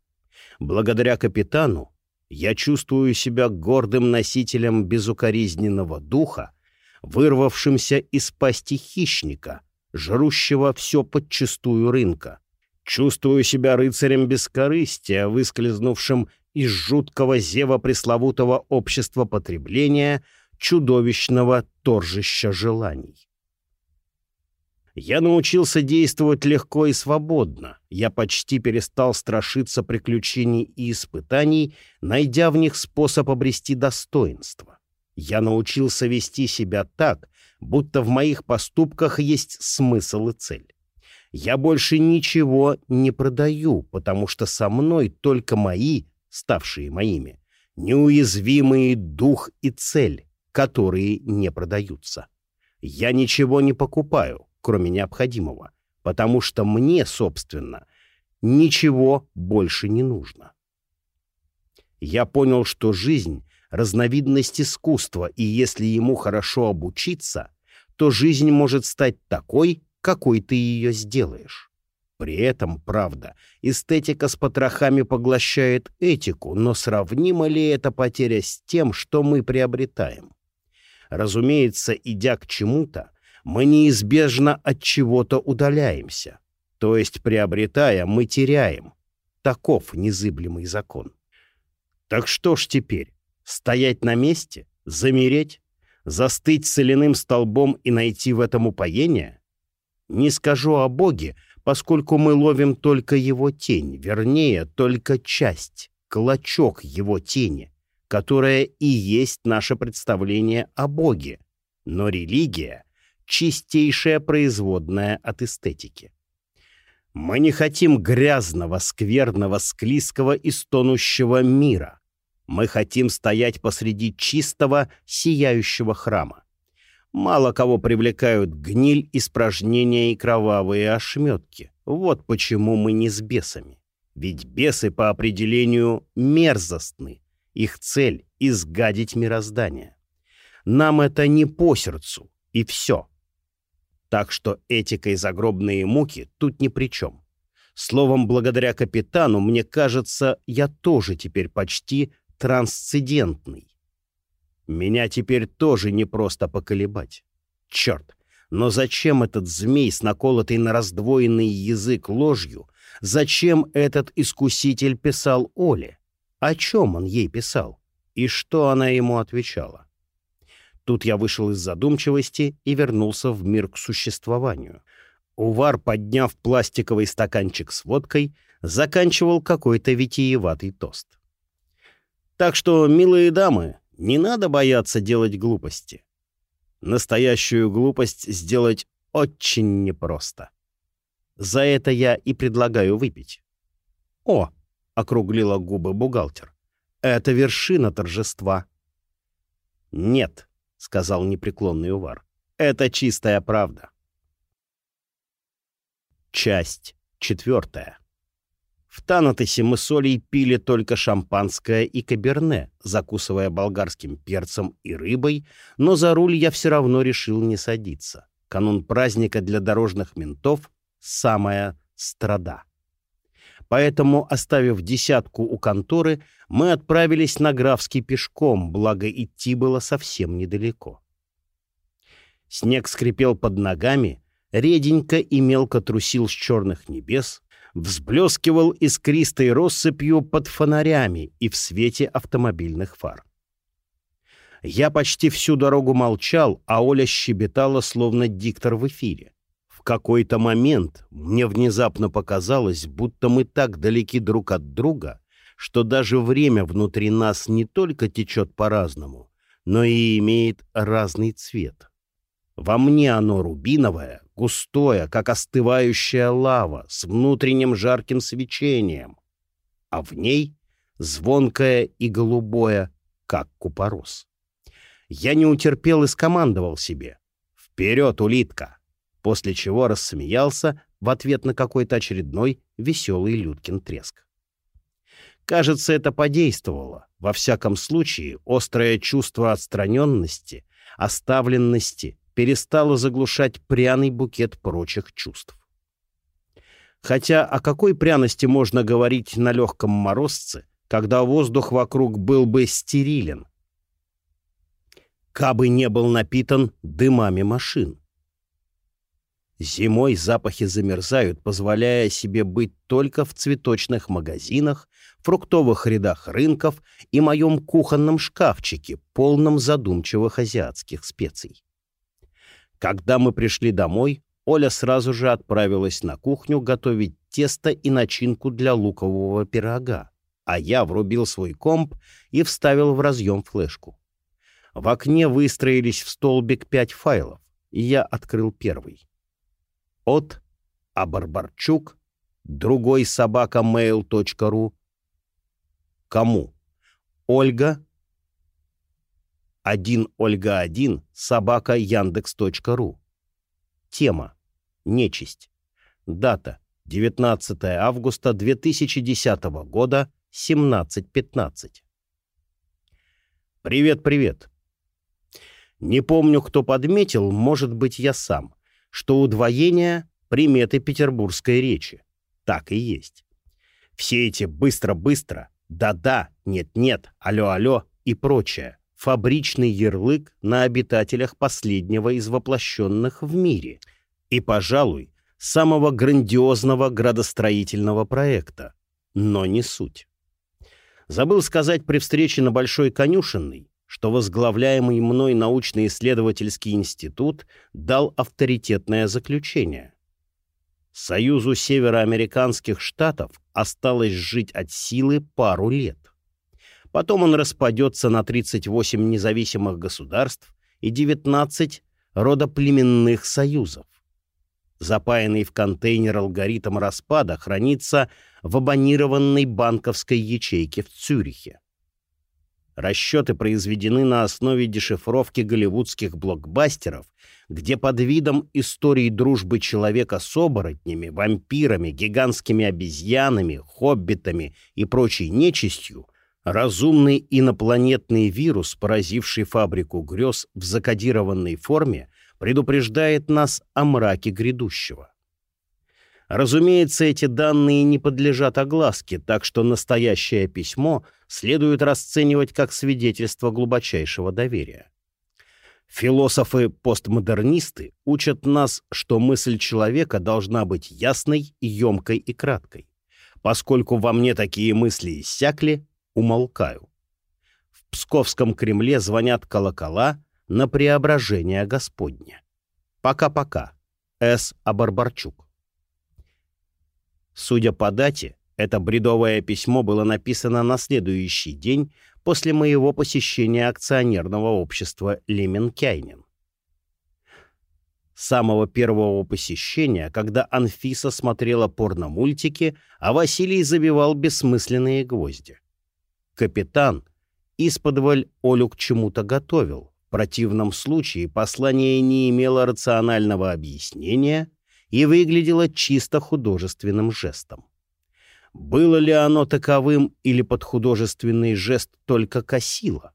Благодаря капитану я чувствую себя гордым носителем безукоризненного духа, вырвавшимся из пасти хищника, жрущего все подчистую рынка. Чувствую себя рыцарем бескорыстия, выскользнувшим из жуткого зева пресловутого общества потребления — чудовищного торжища желаний. Я научился действовать легко и свободно. Я почти перестал страшиться приключений и испытаний, найдя в них способ обрести достоинство. Я научился вести себя так, будто в моих поступках есть смысл и цель. Я больше ничего не продаю, потому что со мной только мои, ставшие моими, неуязвимые дух и цель, которые не продаются. Я ничего не покупаю, кроме необходимого, потому что мне, собственно, ничего больше не нужно. Я понял, что жизнь — разновидность искусства, и если ему хорошо обучиться, то жизнь может стать такой, какой ты ее сделаешь. При этом, правда, эстетика с потрохами поглощает этику, но сравнима ли эта потеря с тем, что мы приобретаем? Разумеется, идя к чему-то, мы неизбежно от чего-то удаляемся. То есть, приобретая, мы теряем. Таков незыблемый закон. Так что ж теперь? Стоять на месте? Замереть? Застыть соляным столбом и найти в этом упоение? Не скажу о Боге, поскольку мы ловим только его тень, вернее, только часть, клочок его тени, которое и есть наше представление о Боге, но религия — чистейшая производная от эстетики. Мы не хотим грязного, скверного, склизкого и стонущего мира. Мы хотим стоять посреди чистого, сияющего храма. Мало кого привлекают гниль, испражнения и кровавые ошметки. Вот почему мы не с бесами. Ведь бесы по определению мерзостны, их цель — изгадить мироздание. Нам это не по сердцу, и все. Так что этика и загробные муки тут ни при чем. Словом, благодаря капитану, мне кажется, я тоже теперь почти трансцендентный. Меня теперь тоже не просто поколебать. Черт, но зачем этот змей с наколотой на раздвоенный язык ложью? Зачем этот искуситель писал Оле? О чем он ей писал? И что она ему отвечала? Тут я вышел из задумчивости и вернулся в мир к существованию. Увар, подняв пластиковый стаканчик с водкой, заканчивал какой-то витиеватый тост. Так что, милые дамы, не надо бояться делать глупости. Настоящую глупость сделать очень непросто. За это я и предлагаю выпить. О, — округлила губы бухгалтер. «Это вершина торжества». «Нет», — сказал непреклонный Увар, — «это чистая правда». Часть четвертая. В Танатосе мы солей пили только шампанское и каберне, закусывая болгарским перцем и рыбой, но за руль я все равно решил не садиться. Канун праздника для дорожных ментов — самая страда. Поэтому, оставив десятку у конторы, мы отправились на Графский пешком, благо идти было совсем недалеко. Снег скрипел под ногами, реденько и мелко трусил с черных небес, взблескивал искристой россыпью под фонарями и в свете автомобильных фар. Я почти всю дорогу молчал, а Оля щебетала, словно диктор в эфире. В какой-то момент мне внезапно показалось, будто мы так далеки друг от друга, что даже время внутри нас не только течет по-разному, но и имеет разный цвет. Во мне оно рубиновое, густое, как остывающая лава, с внутренним жарким свечением, а в ней звонкое и голубое, как купорос. Я не утерпел и скомандовал себе «Вперед, улитка!» После чего рассмеялся в ответ на какой-то очередной веселый Людкин треск. Кажется, это подействовало. Во всяком случае, острое чувство отстраненности, оставленности перестало заглушать пряный букет прочих чувств. Хотя о какой пряности можно говорить на легком морозце, когда воздух вокруг был бы стерилен? Кабы не был напитан дымами машин. Зимой запахи замерзают, позволяя себе быть только в цветочных магазинах, фруктовых рядах рынков и моем кухонном шкафчике, полном задумчивых азиатских специй. Когда мы пришли домой, Оля сразу же отправилась на кухню готовить тесто и начинку для лукового пирога, а я врубил свой комп и вставил в разъем флешку. В окне выстроились в столбик пять файлов, и я открыл первый от Абарбарчук, другой собака mail.ru. Кому? Ольга. Один Ольга один собака Яндекс.ру. Тема. Нечисть. Дата. 19 августа 2010 года, 17.15. Привет-привет. Не помню, кто подметил, может быть, я сам что удвоение — приметы петербургской речи. Так и есть. Все эти «быстро-быстро», «да-да», «нет-нет», «алло-алло» и прочее — фабричный ярлык на обитателях последнего из воплощенных в мире и, пожалуй, самого грандиозного градостроительного проекта, но не суть. Забыл сказать при встрече на Большой Конюшенной, что возглавляемый мной научно-исследовательский институт дал авторитетное заключение. Союзу североамериканских штатов осталось жить от силы пару лет. Потом он распадется на 38 независимых государств и 19 родоплеменных союзов. Запаянный в контейнер алгоритм распада хранится в абонированной банковской ячейке в Цюрихе. Расчеты произведены на основе дешифровки голливудских блокбастеров, где под видом истории дружбы человека с оборотнями, вампирами, гигантскими обезьянами, хоббитами и прочей нечистью разумный инопланетный вирус, поразивший фабрику грез в закодированной форме, предупреждает нас о мраке грядущего. Разумеется, эти данные не подлежат огласке, так что настоящее письмо следует расценивать как свидетельство глубочайшего доверия. Философы-постмодернисты учат нас, что мысль человека должна быть ясной, емкой и краткой. Поскольку во мне такие мысли иссякли, умолкаю. В Псковском Кремле звонят колокола на преображение Господне. Пока-пока. С. Абарбарчук. Судя по дате, это бредовое письмо было написано на следующий день после моего посещения акционерного общества «Леменкайнин». С самого первого посещения, когда Анфиса смотрела порно-мультики, а Василий забивал бессмысленные гвозди. Капитан исподволь Олю к чему-то готовил. В противном случае послание не имело рационального объяснения — и выглядело чисто художественным жестом. Было ли оно таковым или под художественный жест только косило?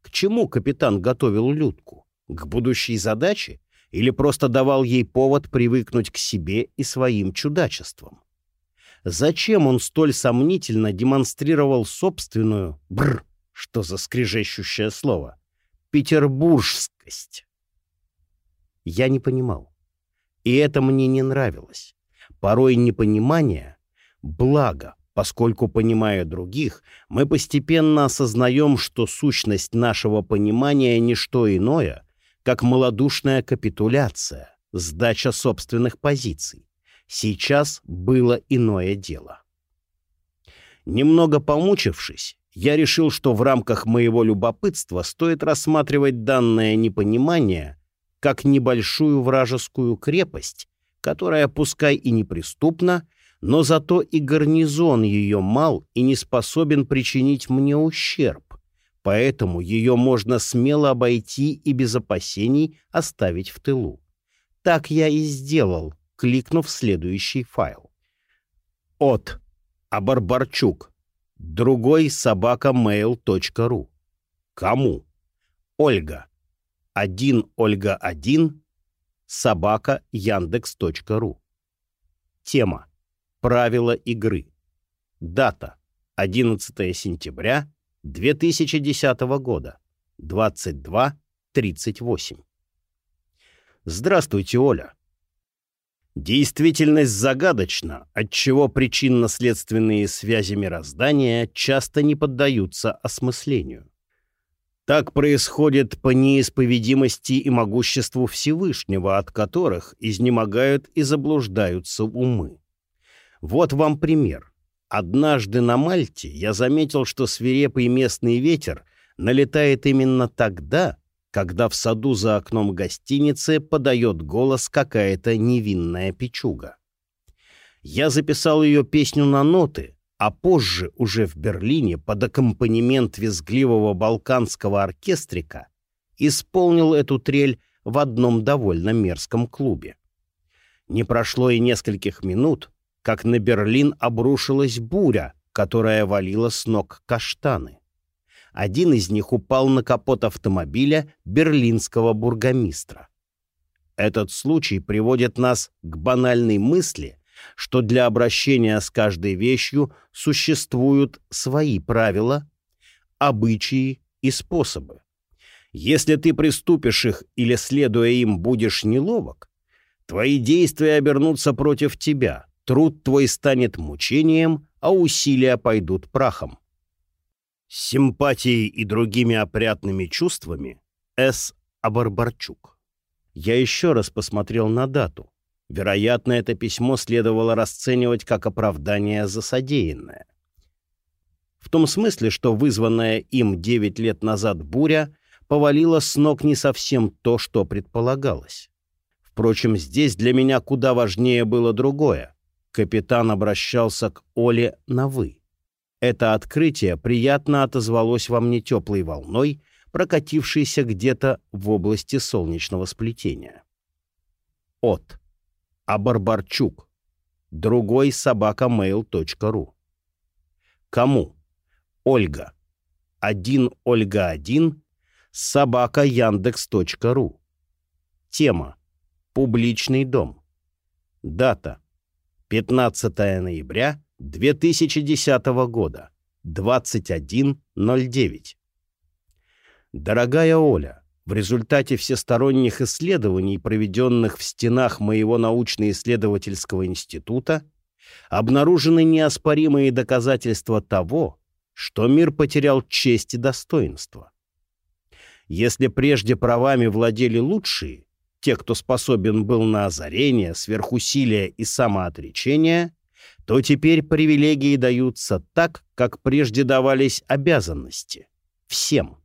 К чему капитан готовил Людку? К будущей задаче? Или просто давал ей повод привыкнуть к себе и своим чудачествам? Зачем он столь сомнительно демонстрировал собственную, бр, что за скрежещущее слово, петербургскость? Я не понимал. И это мне не нравилось. Порой непонимание — благо, поскольку, понимая других, мы постепенно осознаем, что сущность нашего понимания — не что иное, как малодушная капитуляция, сдача собственных позиций. Сейчас было иное дело. Немного помучившись, я решил, что в рамках моего любопытства стоит рассматривать данное непонимание как небольшую вражескую крепость, которая, пускай и неприступна, но зато и гарнизон ее мал и не способен причинить мне ущерб, поэтому ее можно смело обойти и без опасений оставить в тылу. Так я и сделал, кликнув следующий файл. От Абарбарчук. Другой собака mail.ru. Кому? Ольга. Один Ольга один собака яндекс.ру. Тема. Правила игры. Дата. 11 сентября 2010 года. 22.38. Здравствуйте, Оля. Действительность загадочна, отчего причинно-следственные связи мироздания часто не поддаются осмыслению. Так происходит по неисповедимости и могуществу Всевышнего, от которых изнемогают и заблуждаются умы. Вот вам пример. Однажды на Мальте я заметил, что свирепый местный ветер налетает именно тогда, когда в саду за окном гостиницы подает голос какая-то невинная печуга. Я записал ее песню на ноты, а позже уже в Берлине под аккомпанемент визгливого балканского оркестрика исполнил эту трель в одном довольно мерзком клубе. Не прошло и нескольких минут, как на Берлин обрушилась буря, которая валила с ног каштаны. Один из них упал на капот автомобиля берлинского бургомистра. Этот случай приводит нас к банальной мысли, что для обращения с каждой вещью существуют свои правила, обычаи и способы. Если ты приступишь их или, следуя им, будешь неловок, твои действия обернутся против тебя, труд твой станет мучением, а усилия пойдут прахом. С симпатией и другими опрятными чувствами С. Абарбарчук. Я еще раз посмотрел на дату. Вероятно, это письмо следовало расценивать как оправдание за содеянное. В том смысле, что вызванная им девять лет назад буря повалила с ног не совсем то, что предполагалось. Впрочем, здесь для меня куда важнее было другое. Капитан обращался к Оле на «вы». Это открытие приятно отозвалось во мне теплой волной, прокатившейся где-то в области солнечного сплетения. От. Абарбарчук. Другой собака mail.ru. Кому? Ольга. Один Ольга один собака яндекс.ру. Тема. Публичный дом. Дата. 15 ноября 2010 года, 21.09. Дорогая Оля, в результате всесторонних исследований, проведенных в стенах моего научно-исследовательского института, обнаружены неоспоримые доказательства того, что мир потерял честь и достоинство. Если прежде правами владели лучшие, те, кто способен был на озарение, сверхусилие и самоотречение, то теперь привилегии даются так, как прежде давались обязанности. Всем.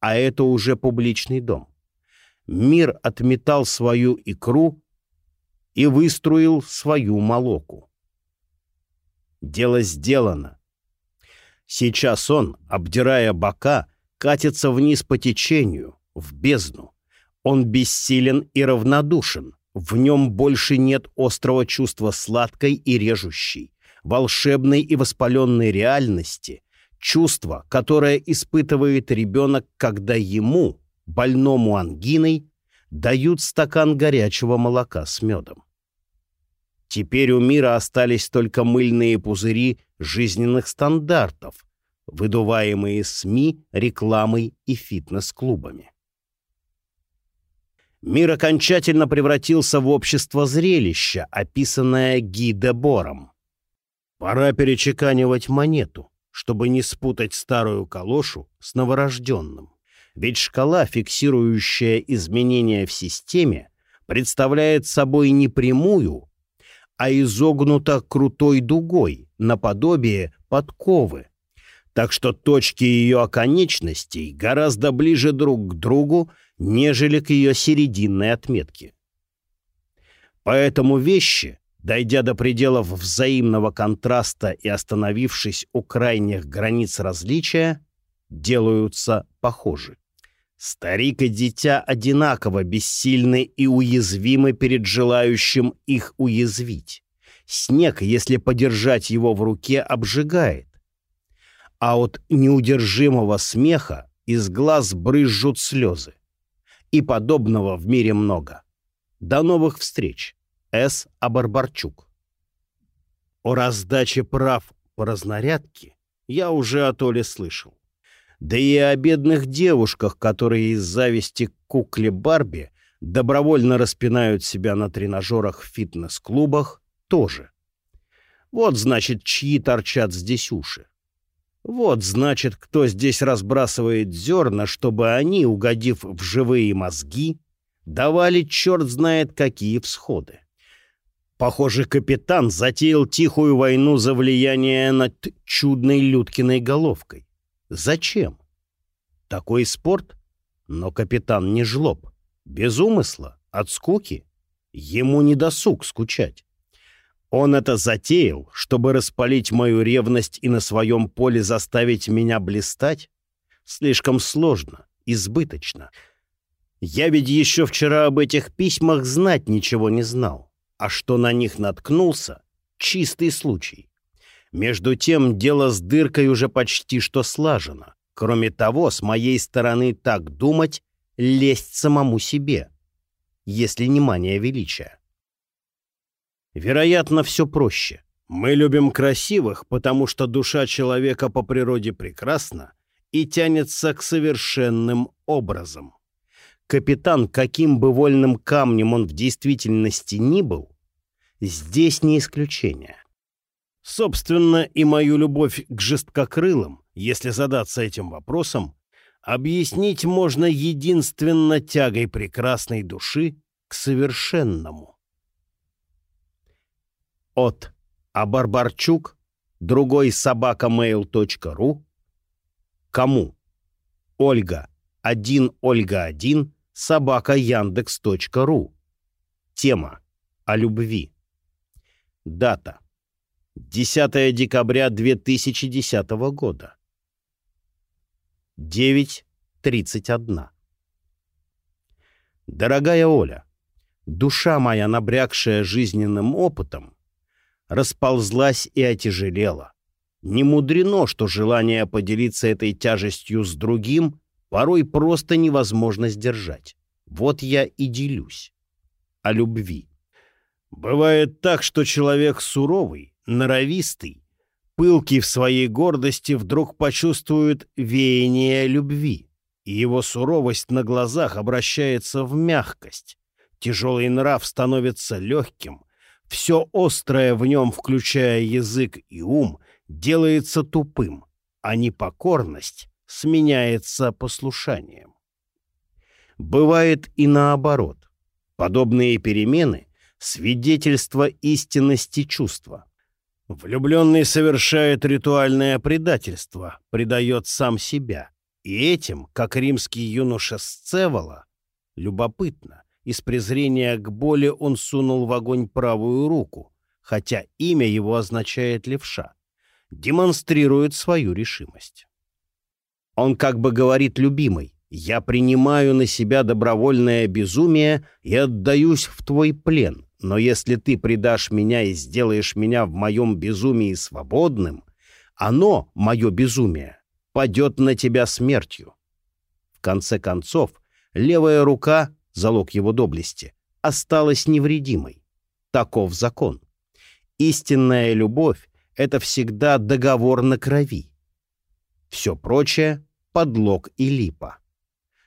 А это уже публичный дом. Мир отметал свою икру и выстроил свою молоку. Дело сделано. Сейчас он, обдирая бока, катится вниз по течению, в бездну. Он бессилен и равнодушен. В нем больше нет острого чувства сладкой и режущей, волшебной и воспаленной реальности, чувства, которое испытывает ребенок, когда ему, больному ангиной, дают стакан горячего молока с медом. Теперь у мира остались только мыльные пузыри жизненных стандартов, выдуваемые СМИ, рекламой и фитнес-клубами. Мир окончательно превратился в общество зрелища, описанное Гидебором. Пора перечеканивать монету, чтобы не спутать старую калошу с новорожденным. Ведь шкала, фиксирующая изменения в системе, представляет собой не прямую, а изогнуто крутой дугой, наподобие подковы, так что точки ее оконечностей гораздо ближе друг к другу, нежели к ее серединной отметке. Поэтому вещи, дойдя до пределов взаимного контраста и остановившись у крайних границ различия, делаются похожи. Старик и дитя одинаково бессильны и уязвимы перед желающим их уязвить. Снег, если подержать его в руке, обжигает. А от неудержимого смеха из глаз брызжут слезы. И подобного в мире много. До новых встреч. С. Абарбарчук. О раздаче прав по разнарядке я уже от Оли слышал. Да и о бедных девушках, которые из зависти к кукле Барби добровольно распинают себя на тренажерах в фитнес-клубах, тоже. Вот, значит, чьи торчат здесь уши. Вот, значит, кто здесь разбрасывает зерна, чтобы они, угодив в живые мозги, давали черт знает какие всходы. Похоже, капитан затеял тихую войну за влияние над чудной Людкиной головкой. Зачем? Такой спорт? Но капитан не жлоб. Без умысла, от скуки. Ему не досуг скучать. Он это затеял, чтобы распалить мою ревность и на своем поле заставить меня блистать? Слишком сложно, избыточно. Я ведь еще вчера об этих письмах знать ничего не знал а что на них наткнулся — чистый случай. Между тем, дело с дыркой уже почти что слажено. Кроме того, с моей стороны так думать — лезть самому себе, если не мания величия. Вероятно, все проще. Мы любим красивых, потому что душа человека по природе прекрасна и тянется к совершенным образам. Капитан, каким бы вольным камнем он в действительности ни был, здесь не исключение. Собственно, и мою любовь к жесткокрылым, если задаться этим вопросом, объяснить можно единственно тягой прекрасной души к совершенному. От Абарбарчук, другой собакамейл.ру Кому? Ольга, 1 Ольга 1, собака Яндекс.ру. Тема о любви. Дата. 10 декабря 2010 года. 9.31. Дорогая Оля, душа моя, набрякшая жизненным опытом, расползлась и отяжелела. Не мудрено, что желание поделиться этой тяжестью с другим порой просто невозможно сдержать. Вот я и делюсь. О любви. Бывает так, что человек суровый, норовистый, пылкий в своей гордости вдруг почувствует веяние любви, и его суровость на глазах обращается в мягкость. Тяжелый нрав становится легким, все острое в нем, включая язык и ум, делается тупым, а непокорность сменяется послушанием. Бывает и наоборот. Подобные перемены — свидетельство истинности чувства. Влюбленный совершает ритуальное предательство, предает сам себя. И этим, как римский юноша Сцевола, любопытно, из презрения к боли он сунул в огонь правую руку, хотя имя его означает левша, демонстрирует свою решимость. Он как бы говорит любимой, «Я принимаю на себя добровольное безумие и отдаюсь в твой плен, но если ты предашь меня и сделаешь меня в моем безумии свободным, оно, мое безумие, падет на тебя смертью». В конце концов, левая рука, залог его доблести, осталась невредимой. Таков закон. Истинная любовь — это всегда договор на крови. Все прочее подлог и липа.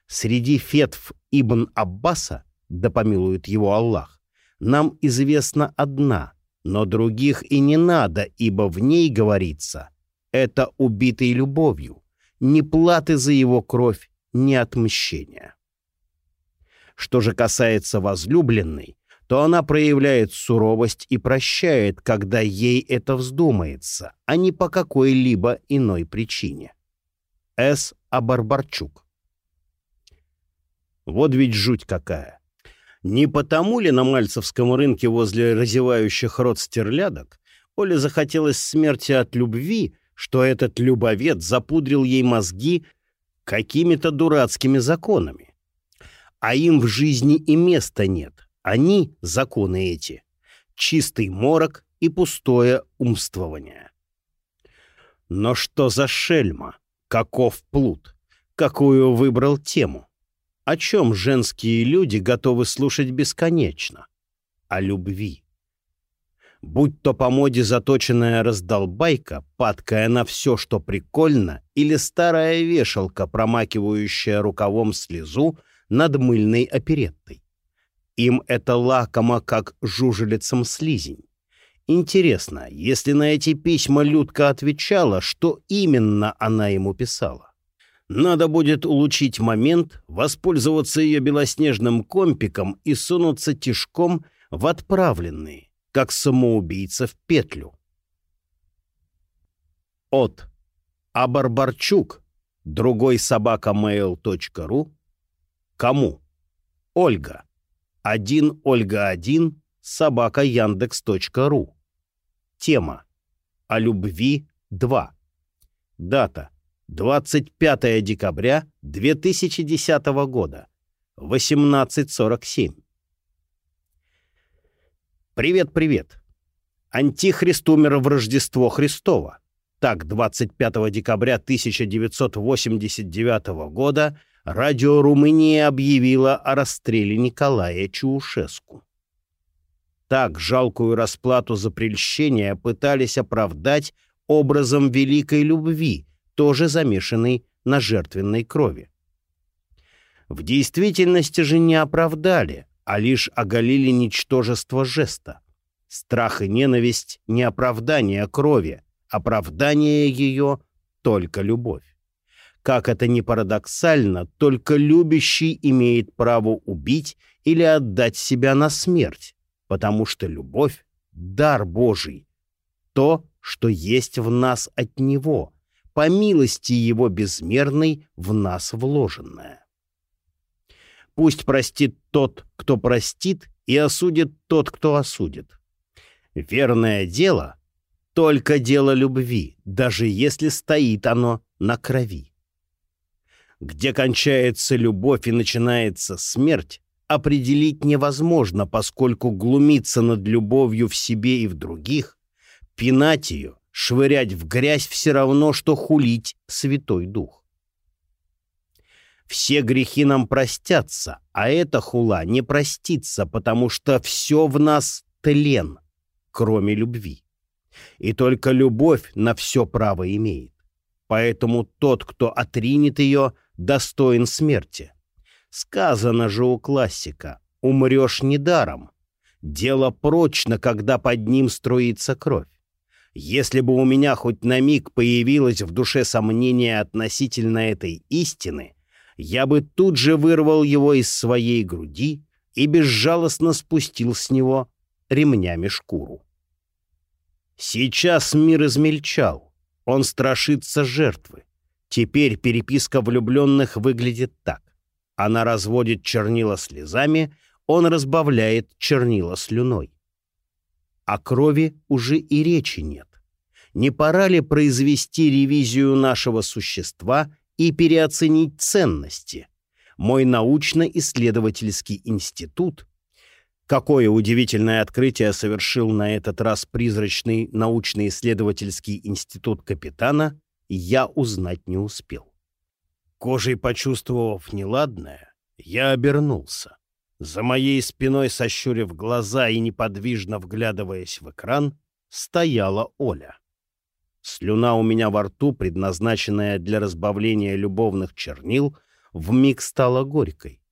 Среди фетв Ибн Аббаса, да помилует его Аллах, нам известна одна, но других и не надо, ибо в ней говорится «это убитый любовью, ни платы за его кровь, ни отмщения». Что же касается возлюбленной, то она проявляет суровость и прощает, когда ей это вздумается, а не по какой-либо иной причине. С. Абарбарчук Вот ведь жуть какая! Не потому ли на Мальцевском рынке возле разевающих рот стерлядок Оле захотелось смерти от любви, что этот любовед запудрил ей мозги какими-то дурацкими законами? А им в жизни и места нет — они, законы эти, чистый морок и пустое умствование. Но что за шельма? Каков плут? Какую выбрал тему? О чем женские люди готовы слушать бесконечно? О любви. Будь то по моде заточенная раздолбайка, падкая на все, что прикольно, или старая вешалка, промакивающая рукавом слезу над мыльной опереттой. Им это лакомо, как жужелицам слизень. Интересно, если на эти письма Людка отвечала, что именно она ему писала? Надо будет улучшить момент, воспользоваться ее белоснежным компиком и сунуться тишком в отправленные, как самоубийца в петлю. От А Барбарчук, другой собака mail.ru. Кому? Ольга. 1 Ольга 1 собака Яндекс.ру. Тема. О любви 2. Дата. 25 декабря 2010 года. 18.47. Привет-привет. Антихрист умер в Рождество Христово. Так, 25 декабря 1989 года радио Румынии объявило о расстреле Николая Чаушеску. Так жалкую расплату за прельщение пытались оправдать образом великой любви, тоже замешанной на жертвенной крови. В действительности же не оправдали, а лишь оголили ничтожество жеста. Страх и ненависть — не оправдание крови, оправдание ее — только любовь. Как это ни парадоксально, только любящий имеет право убить или отдать себя на смерть, потому что любовь — дар Божий, то, что есть в нас от Него, по милости Его безмерной в нас вложенное. Пусть простит тот, кто простит, и осудит тот, кто осудит. Верное дело — только дело любви, даже если стоит оно на крови где кончается любовь и начинается смерть, определить невозможно, поскольку глумиться над любовью в себе и в других, пинать ее, швырять в грязь все равно, что хулить Святой Дух. Все грехи нам простятся, а эта хула не простится, потому что все в нас тлен, кроме любви. И только любовь на все право имеет. Поэтому тот, кто отринет ее, достоин смерти. Сказано же у классика «умрешь недаром». Дело прочно, когда под ним струится кровь. Если бы у меня хоть на миг появилось в душе сомнение относительно этой истины, я бы тут же вырвал его из своей груди и безжалостно спустил с него ремнями шкуру. Сейчас мир измельчал, он страшится жертвы. Теперь переписка влюбленных выглядит так. Она разводит чернила слезами, он разбавляет чернила слюной. О крови уже и речи нет. Не пора ли произвести ревизию нашего существа и переоценить ценности? Мой научно-исследовательский институт Какое удивительное открытие совершил на этот раз призрачный научно-исследовательский институт капитана, я узнать не успел. Кожей почувствовав неладное, я обернулся. За моей спиной, сощурив глаза и неподвижно вглядываясь в экран, стояла Оля. Слюна у меня во рту, предназначенная для разбавления любовных чернил, вмиг стала горькой.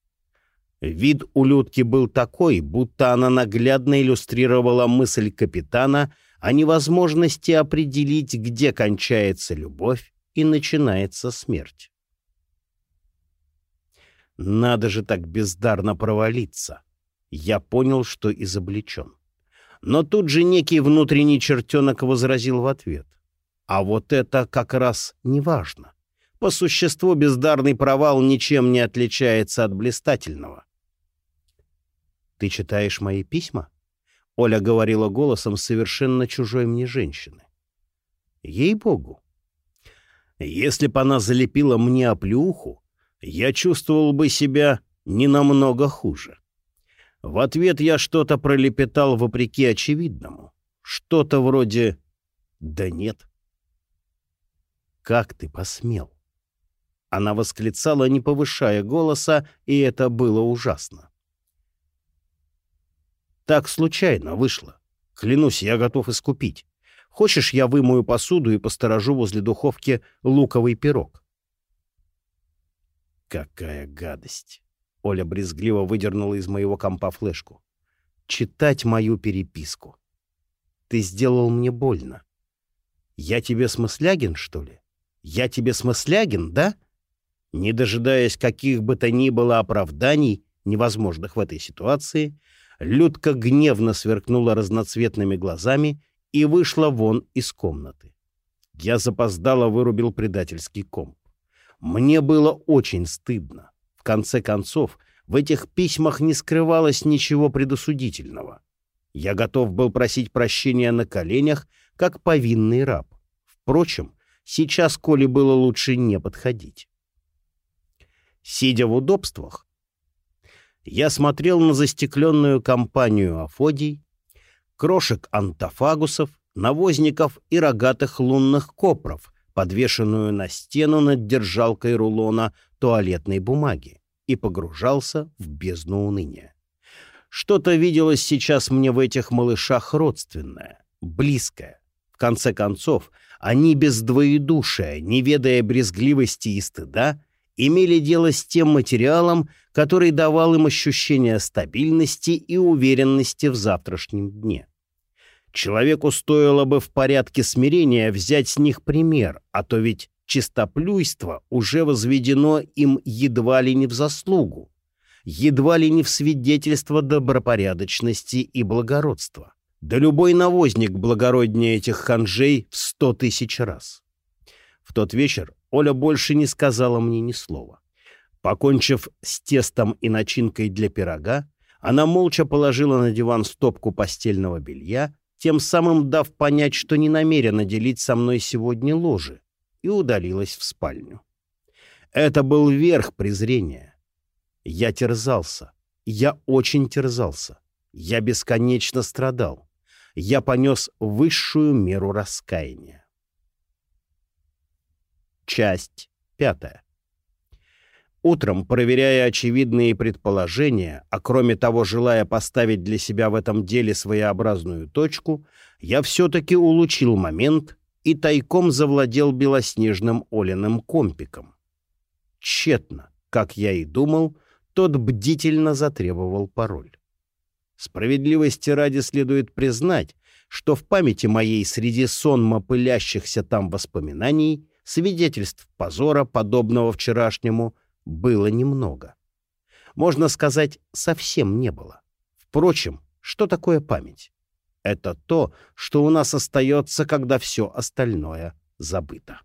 Вид у Людки был такой, будто она наглядно иллюстрировала мысль капитана — о невозможности определить, где кончается любовь и начинается смерть. Надо же так бездарно провалиться. Я понял, что изобличен. Но тут же некий внутренний чертенок возразил в ответ. А вот это как раз не важно. По существу бездарный провал ничем не отличается от блистательного. «Ты читаешь мои письма?» Оля говорила голосом совершенно чужой мне женщины. «Ей-богу! Если бы она залепила мне оплюху, я чувствовал бы себя не намного хуже. В ответ я что-то пролепетал вопреки очевидному. Что-то вроде «да нет». «Как ты посмел?» Она восклицала, не повышая голоса, и это было ужасно. «Так случайно вышло. Клянусь, я готов искупить. Хочешь, я вымою посуду и посторожу возле духовки луковый пирог?» «Какая гадость!» Оля брезгливо выдернула из моего компа флешку. «Читать мою переписку. Ты сделал мне больно. Я тебе смыслягин, что ли? Я тебе смыслягин, да?» Не дожидаясь каких бы то ни было оправданий, невозможных в этой ситуации, Людка гневно сверкнула разноцветными глазами и вышла вон из комнаты. Я запоздало вырубил предательский комп. Мне было очень стыдно конце концов, в этих письмах не скрывалось ничего предосудительного. Я готов был просить прощения на коленях, как повинный раб. Впрочем, сейчас Коле было лучше не подходить. Сидя в удобствах, я смотрел на застекленную компанию Афодий, крошек антофагусов, навозников и рогатых лунных копров, подвешенную на стену над держалкой рулона туалетной бумаги и погружался в бездну уныния. Что-то виделось сейчас мне в этих малышах родственное, близкое. В конце концов, они без двоедушия, не ведая брезгливости и стыда, имели дело с тем материалом, который давал им ощущение стабильности и уверенности в завтрашнем дне. Человеку стоило бы в порядке смирения взять с них пример, а то ведь чистоплюйство уже возведено им едва ли не в заслугу, едва ли не в свидетельство добропорядочности и благородства. Да любой навозник благороднее этих ханжей в сто тысяч раз. В тот вечер Оля больше не сказала мне ни слова. Покончив с тестом и начинкой для пирога, она молча положила на диван стопку постельного белья, тем самым дав понять, что не намерена делить со мной сегодня ложи, и удалилась в спальню. Это был верх презрения. Я терзался. Я очень терзался. Я бесконечно страдал. Я понес высшую меру раскаяния. Часть пятая. Утром, проверяя очевидные предположения, а кроме того желая поставить для себя в этом деле своеобразную точку, я все-таки улучил момент и тайком завладел белоснежным Олиным компиком. Тщетно, как я и думал, тот бдительно затребовал пароль. Справедливости ради следует признать, что в памяти моей среди сонма пылящихся там воспоминаний свидетельств позора, подобного вчерашнему, было немного. Можно сказать, совсем не было. Впрочем, что такое память? Это то, что у нас остается, когда все остальное забыто.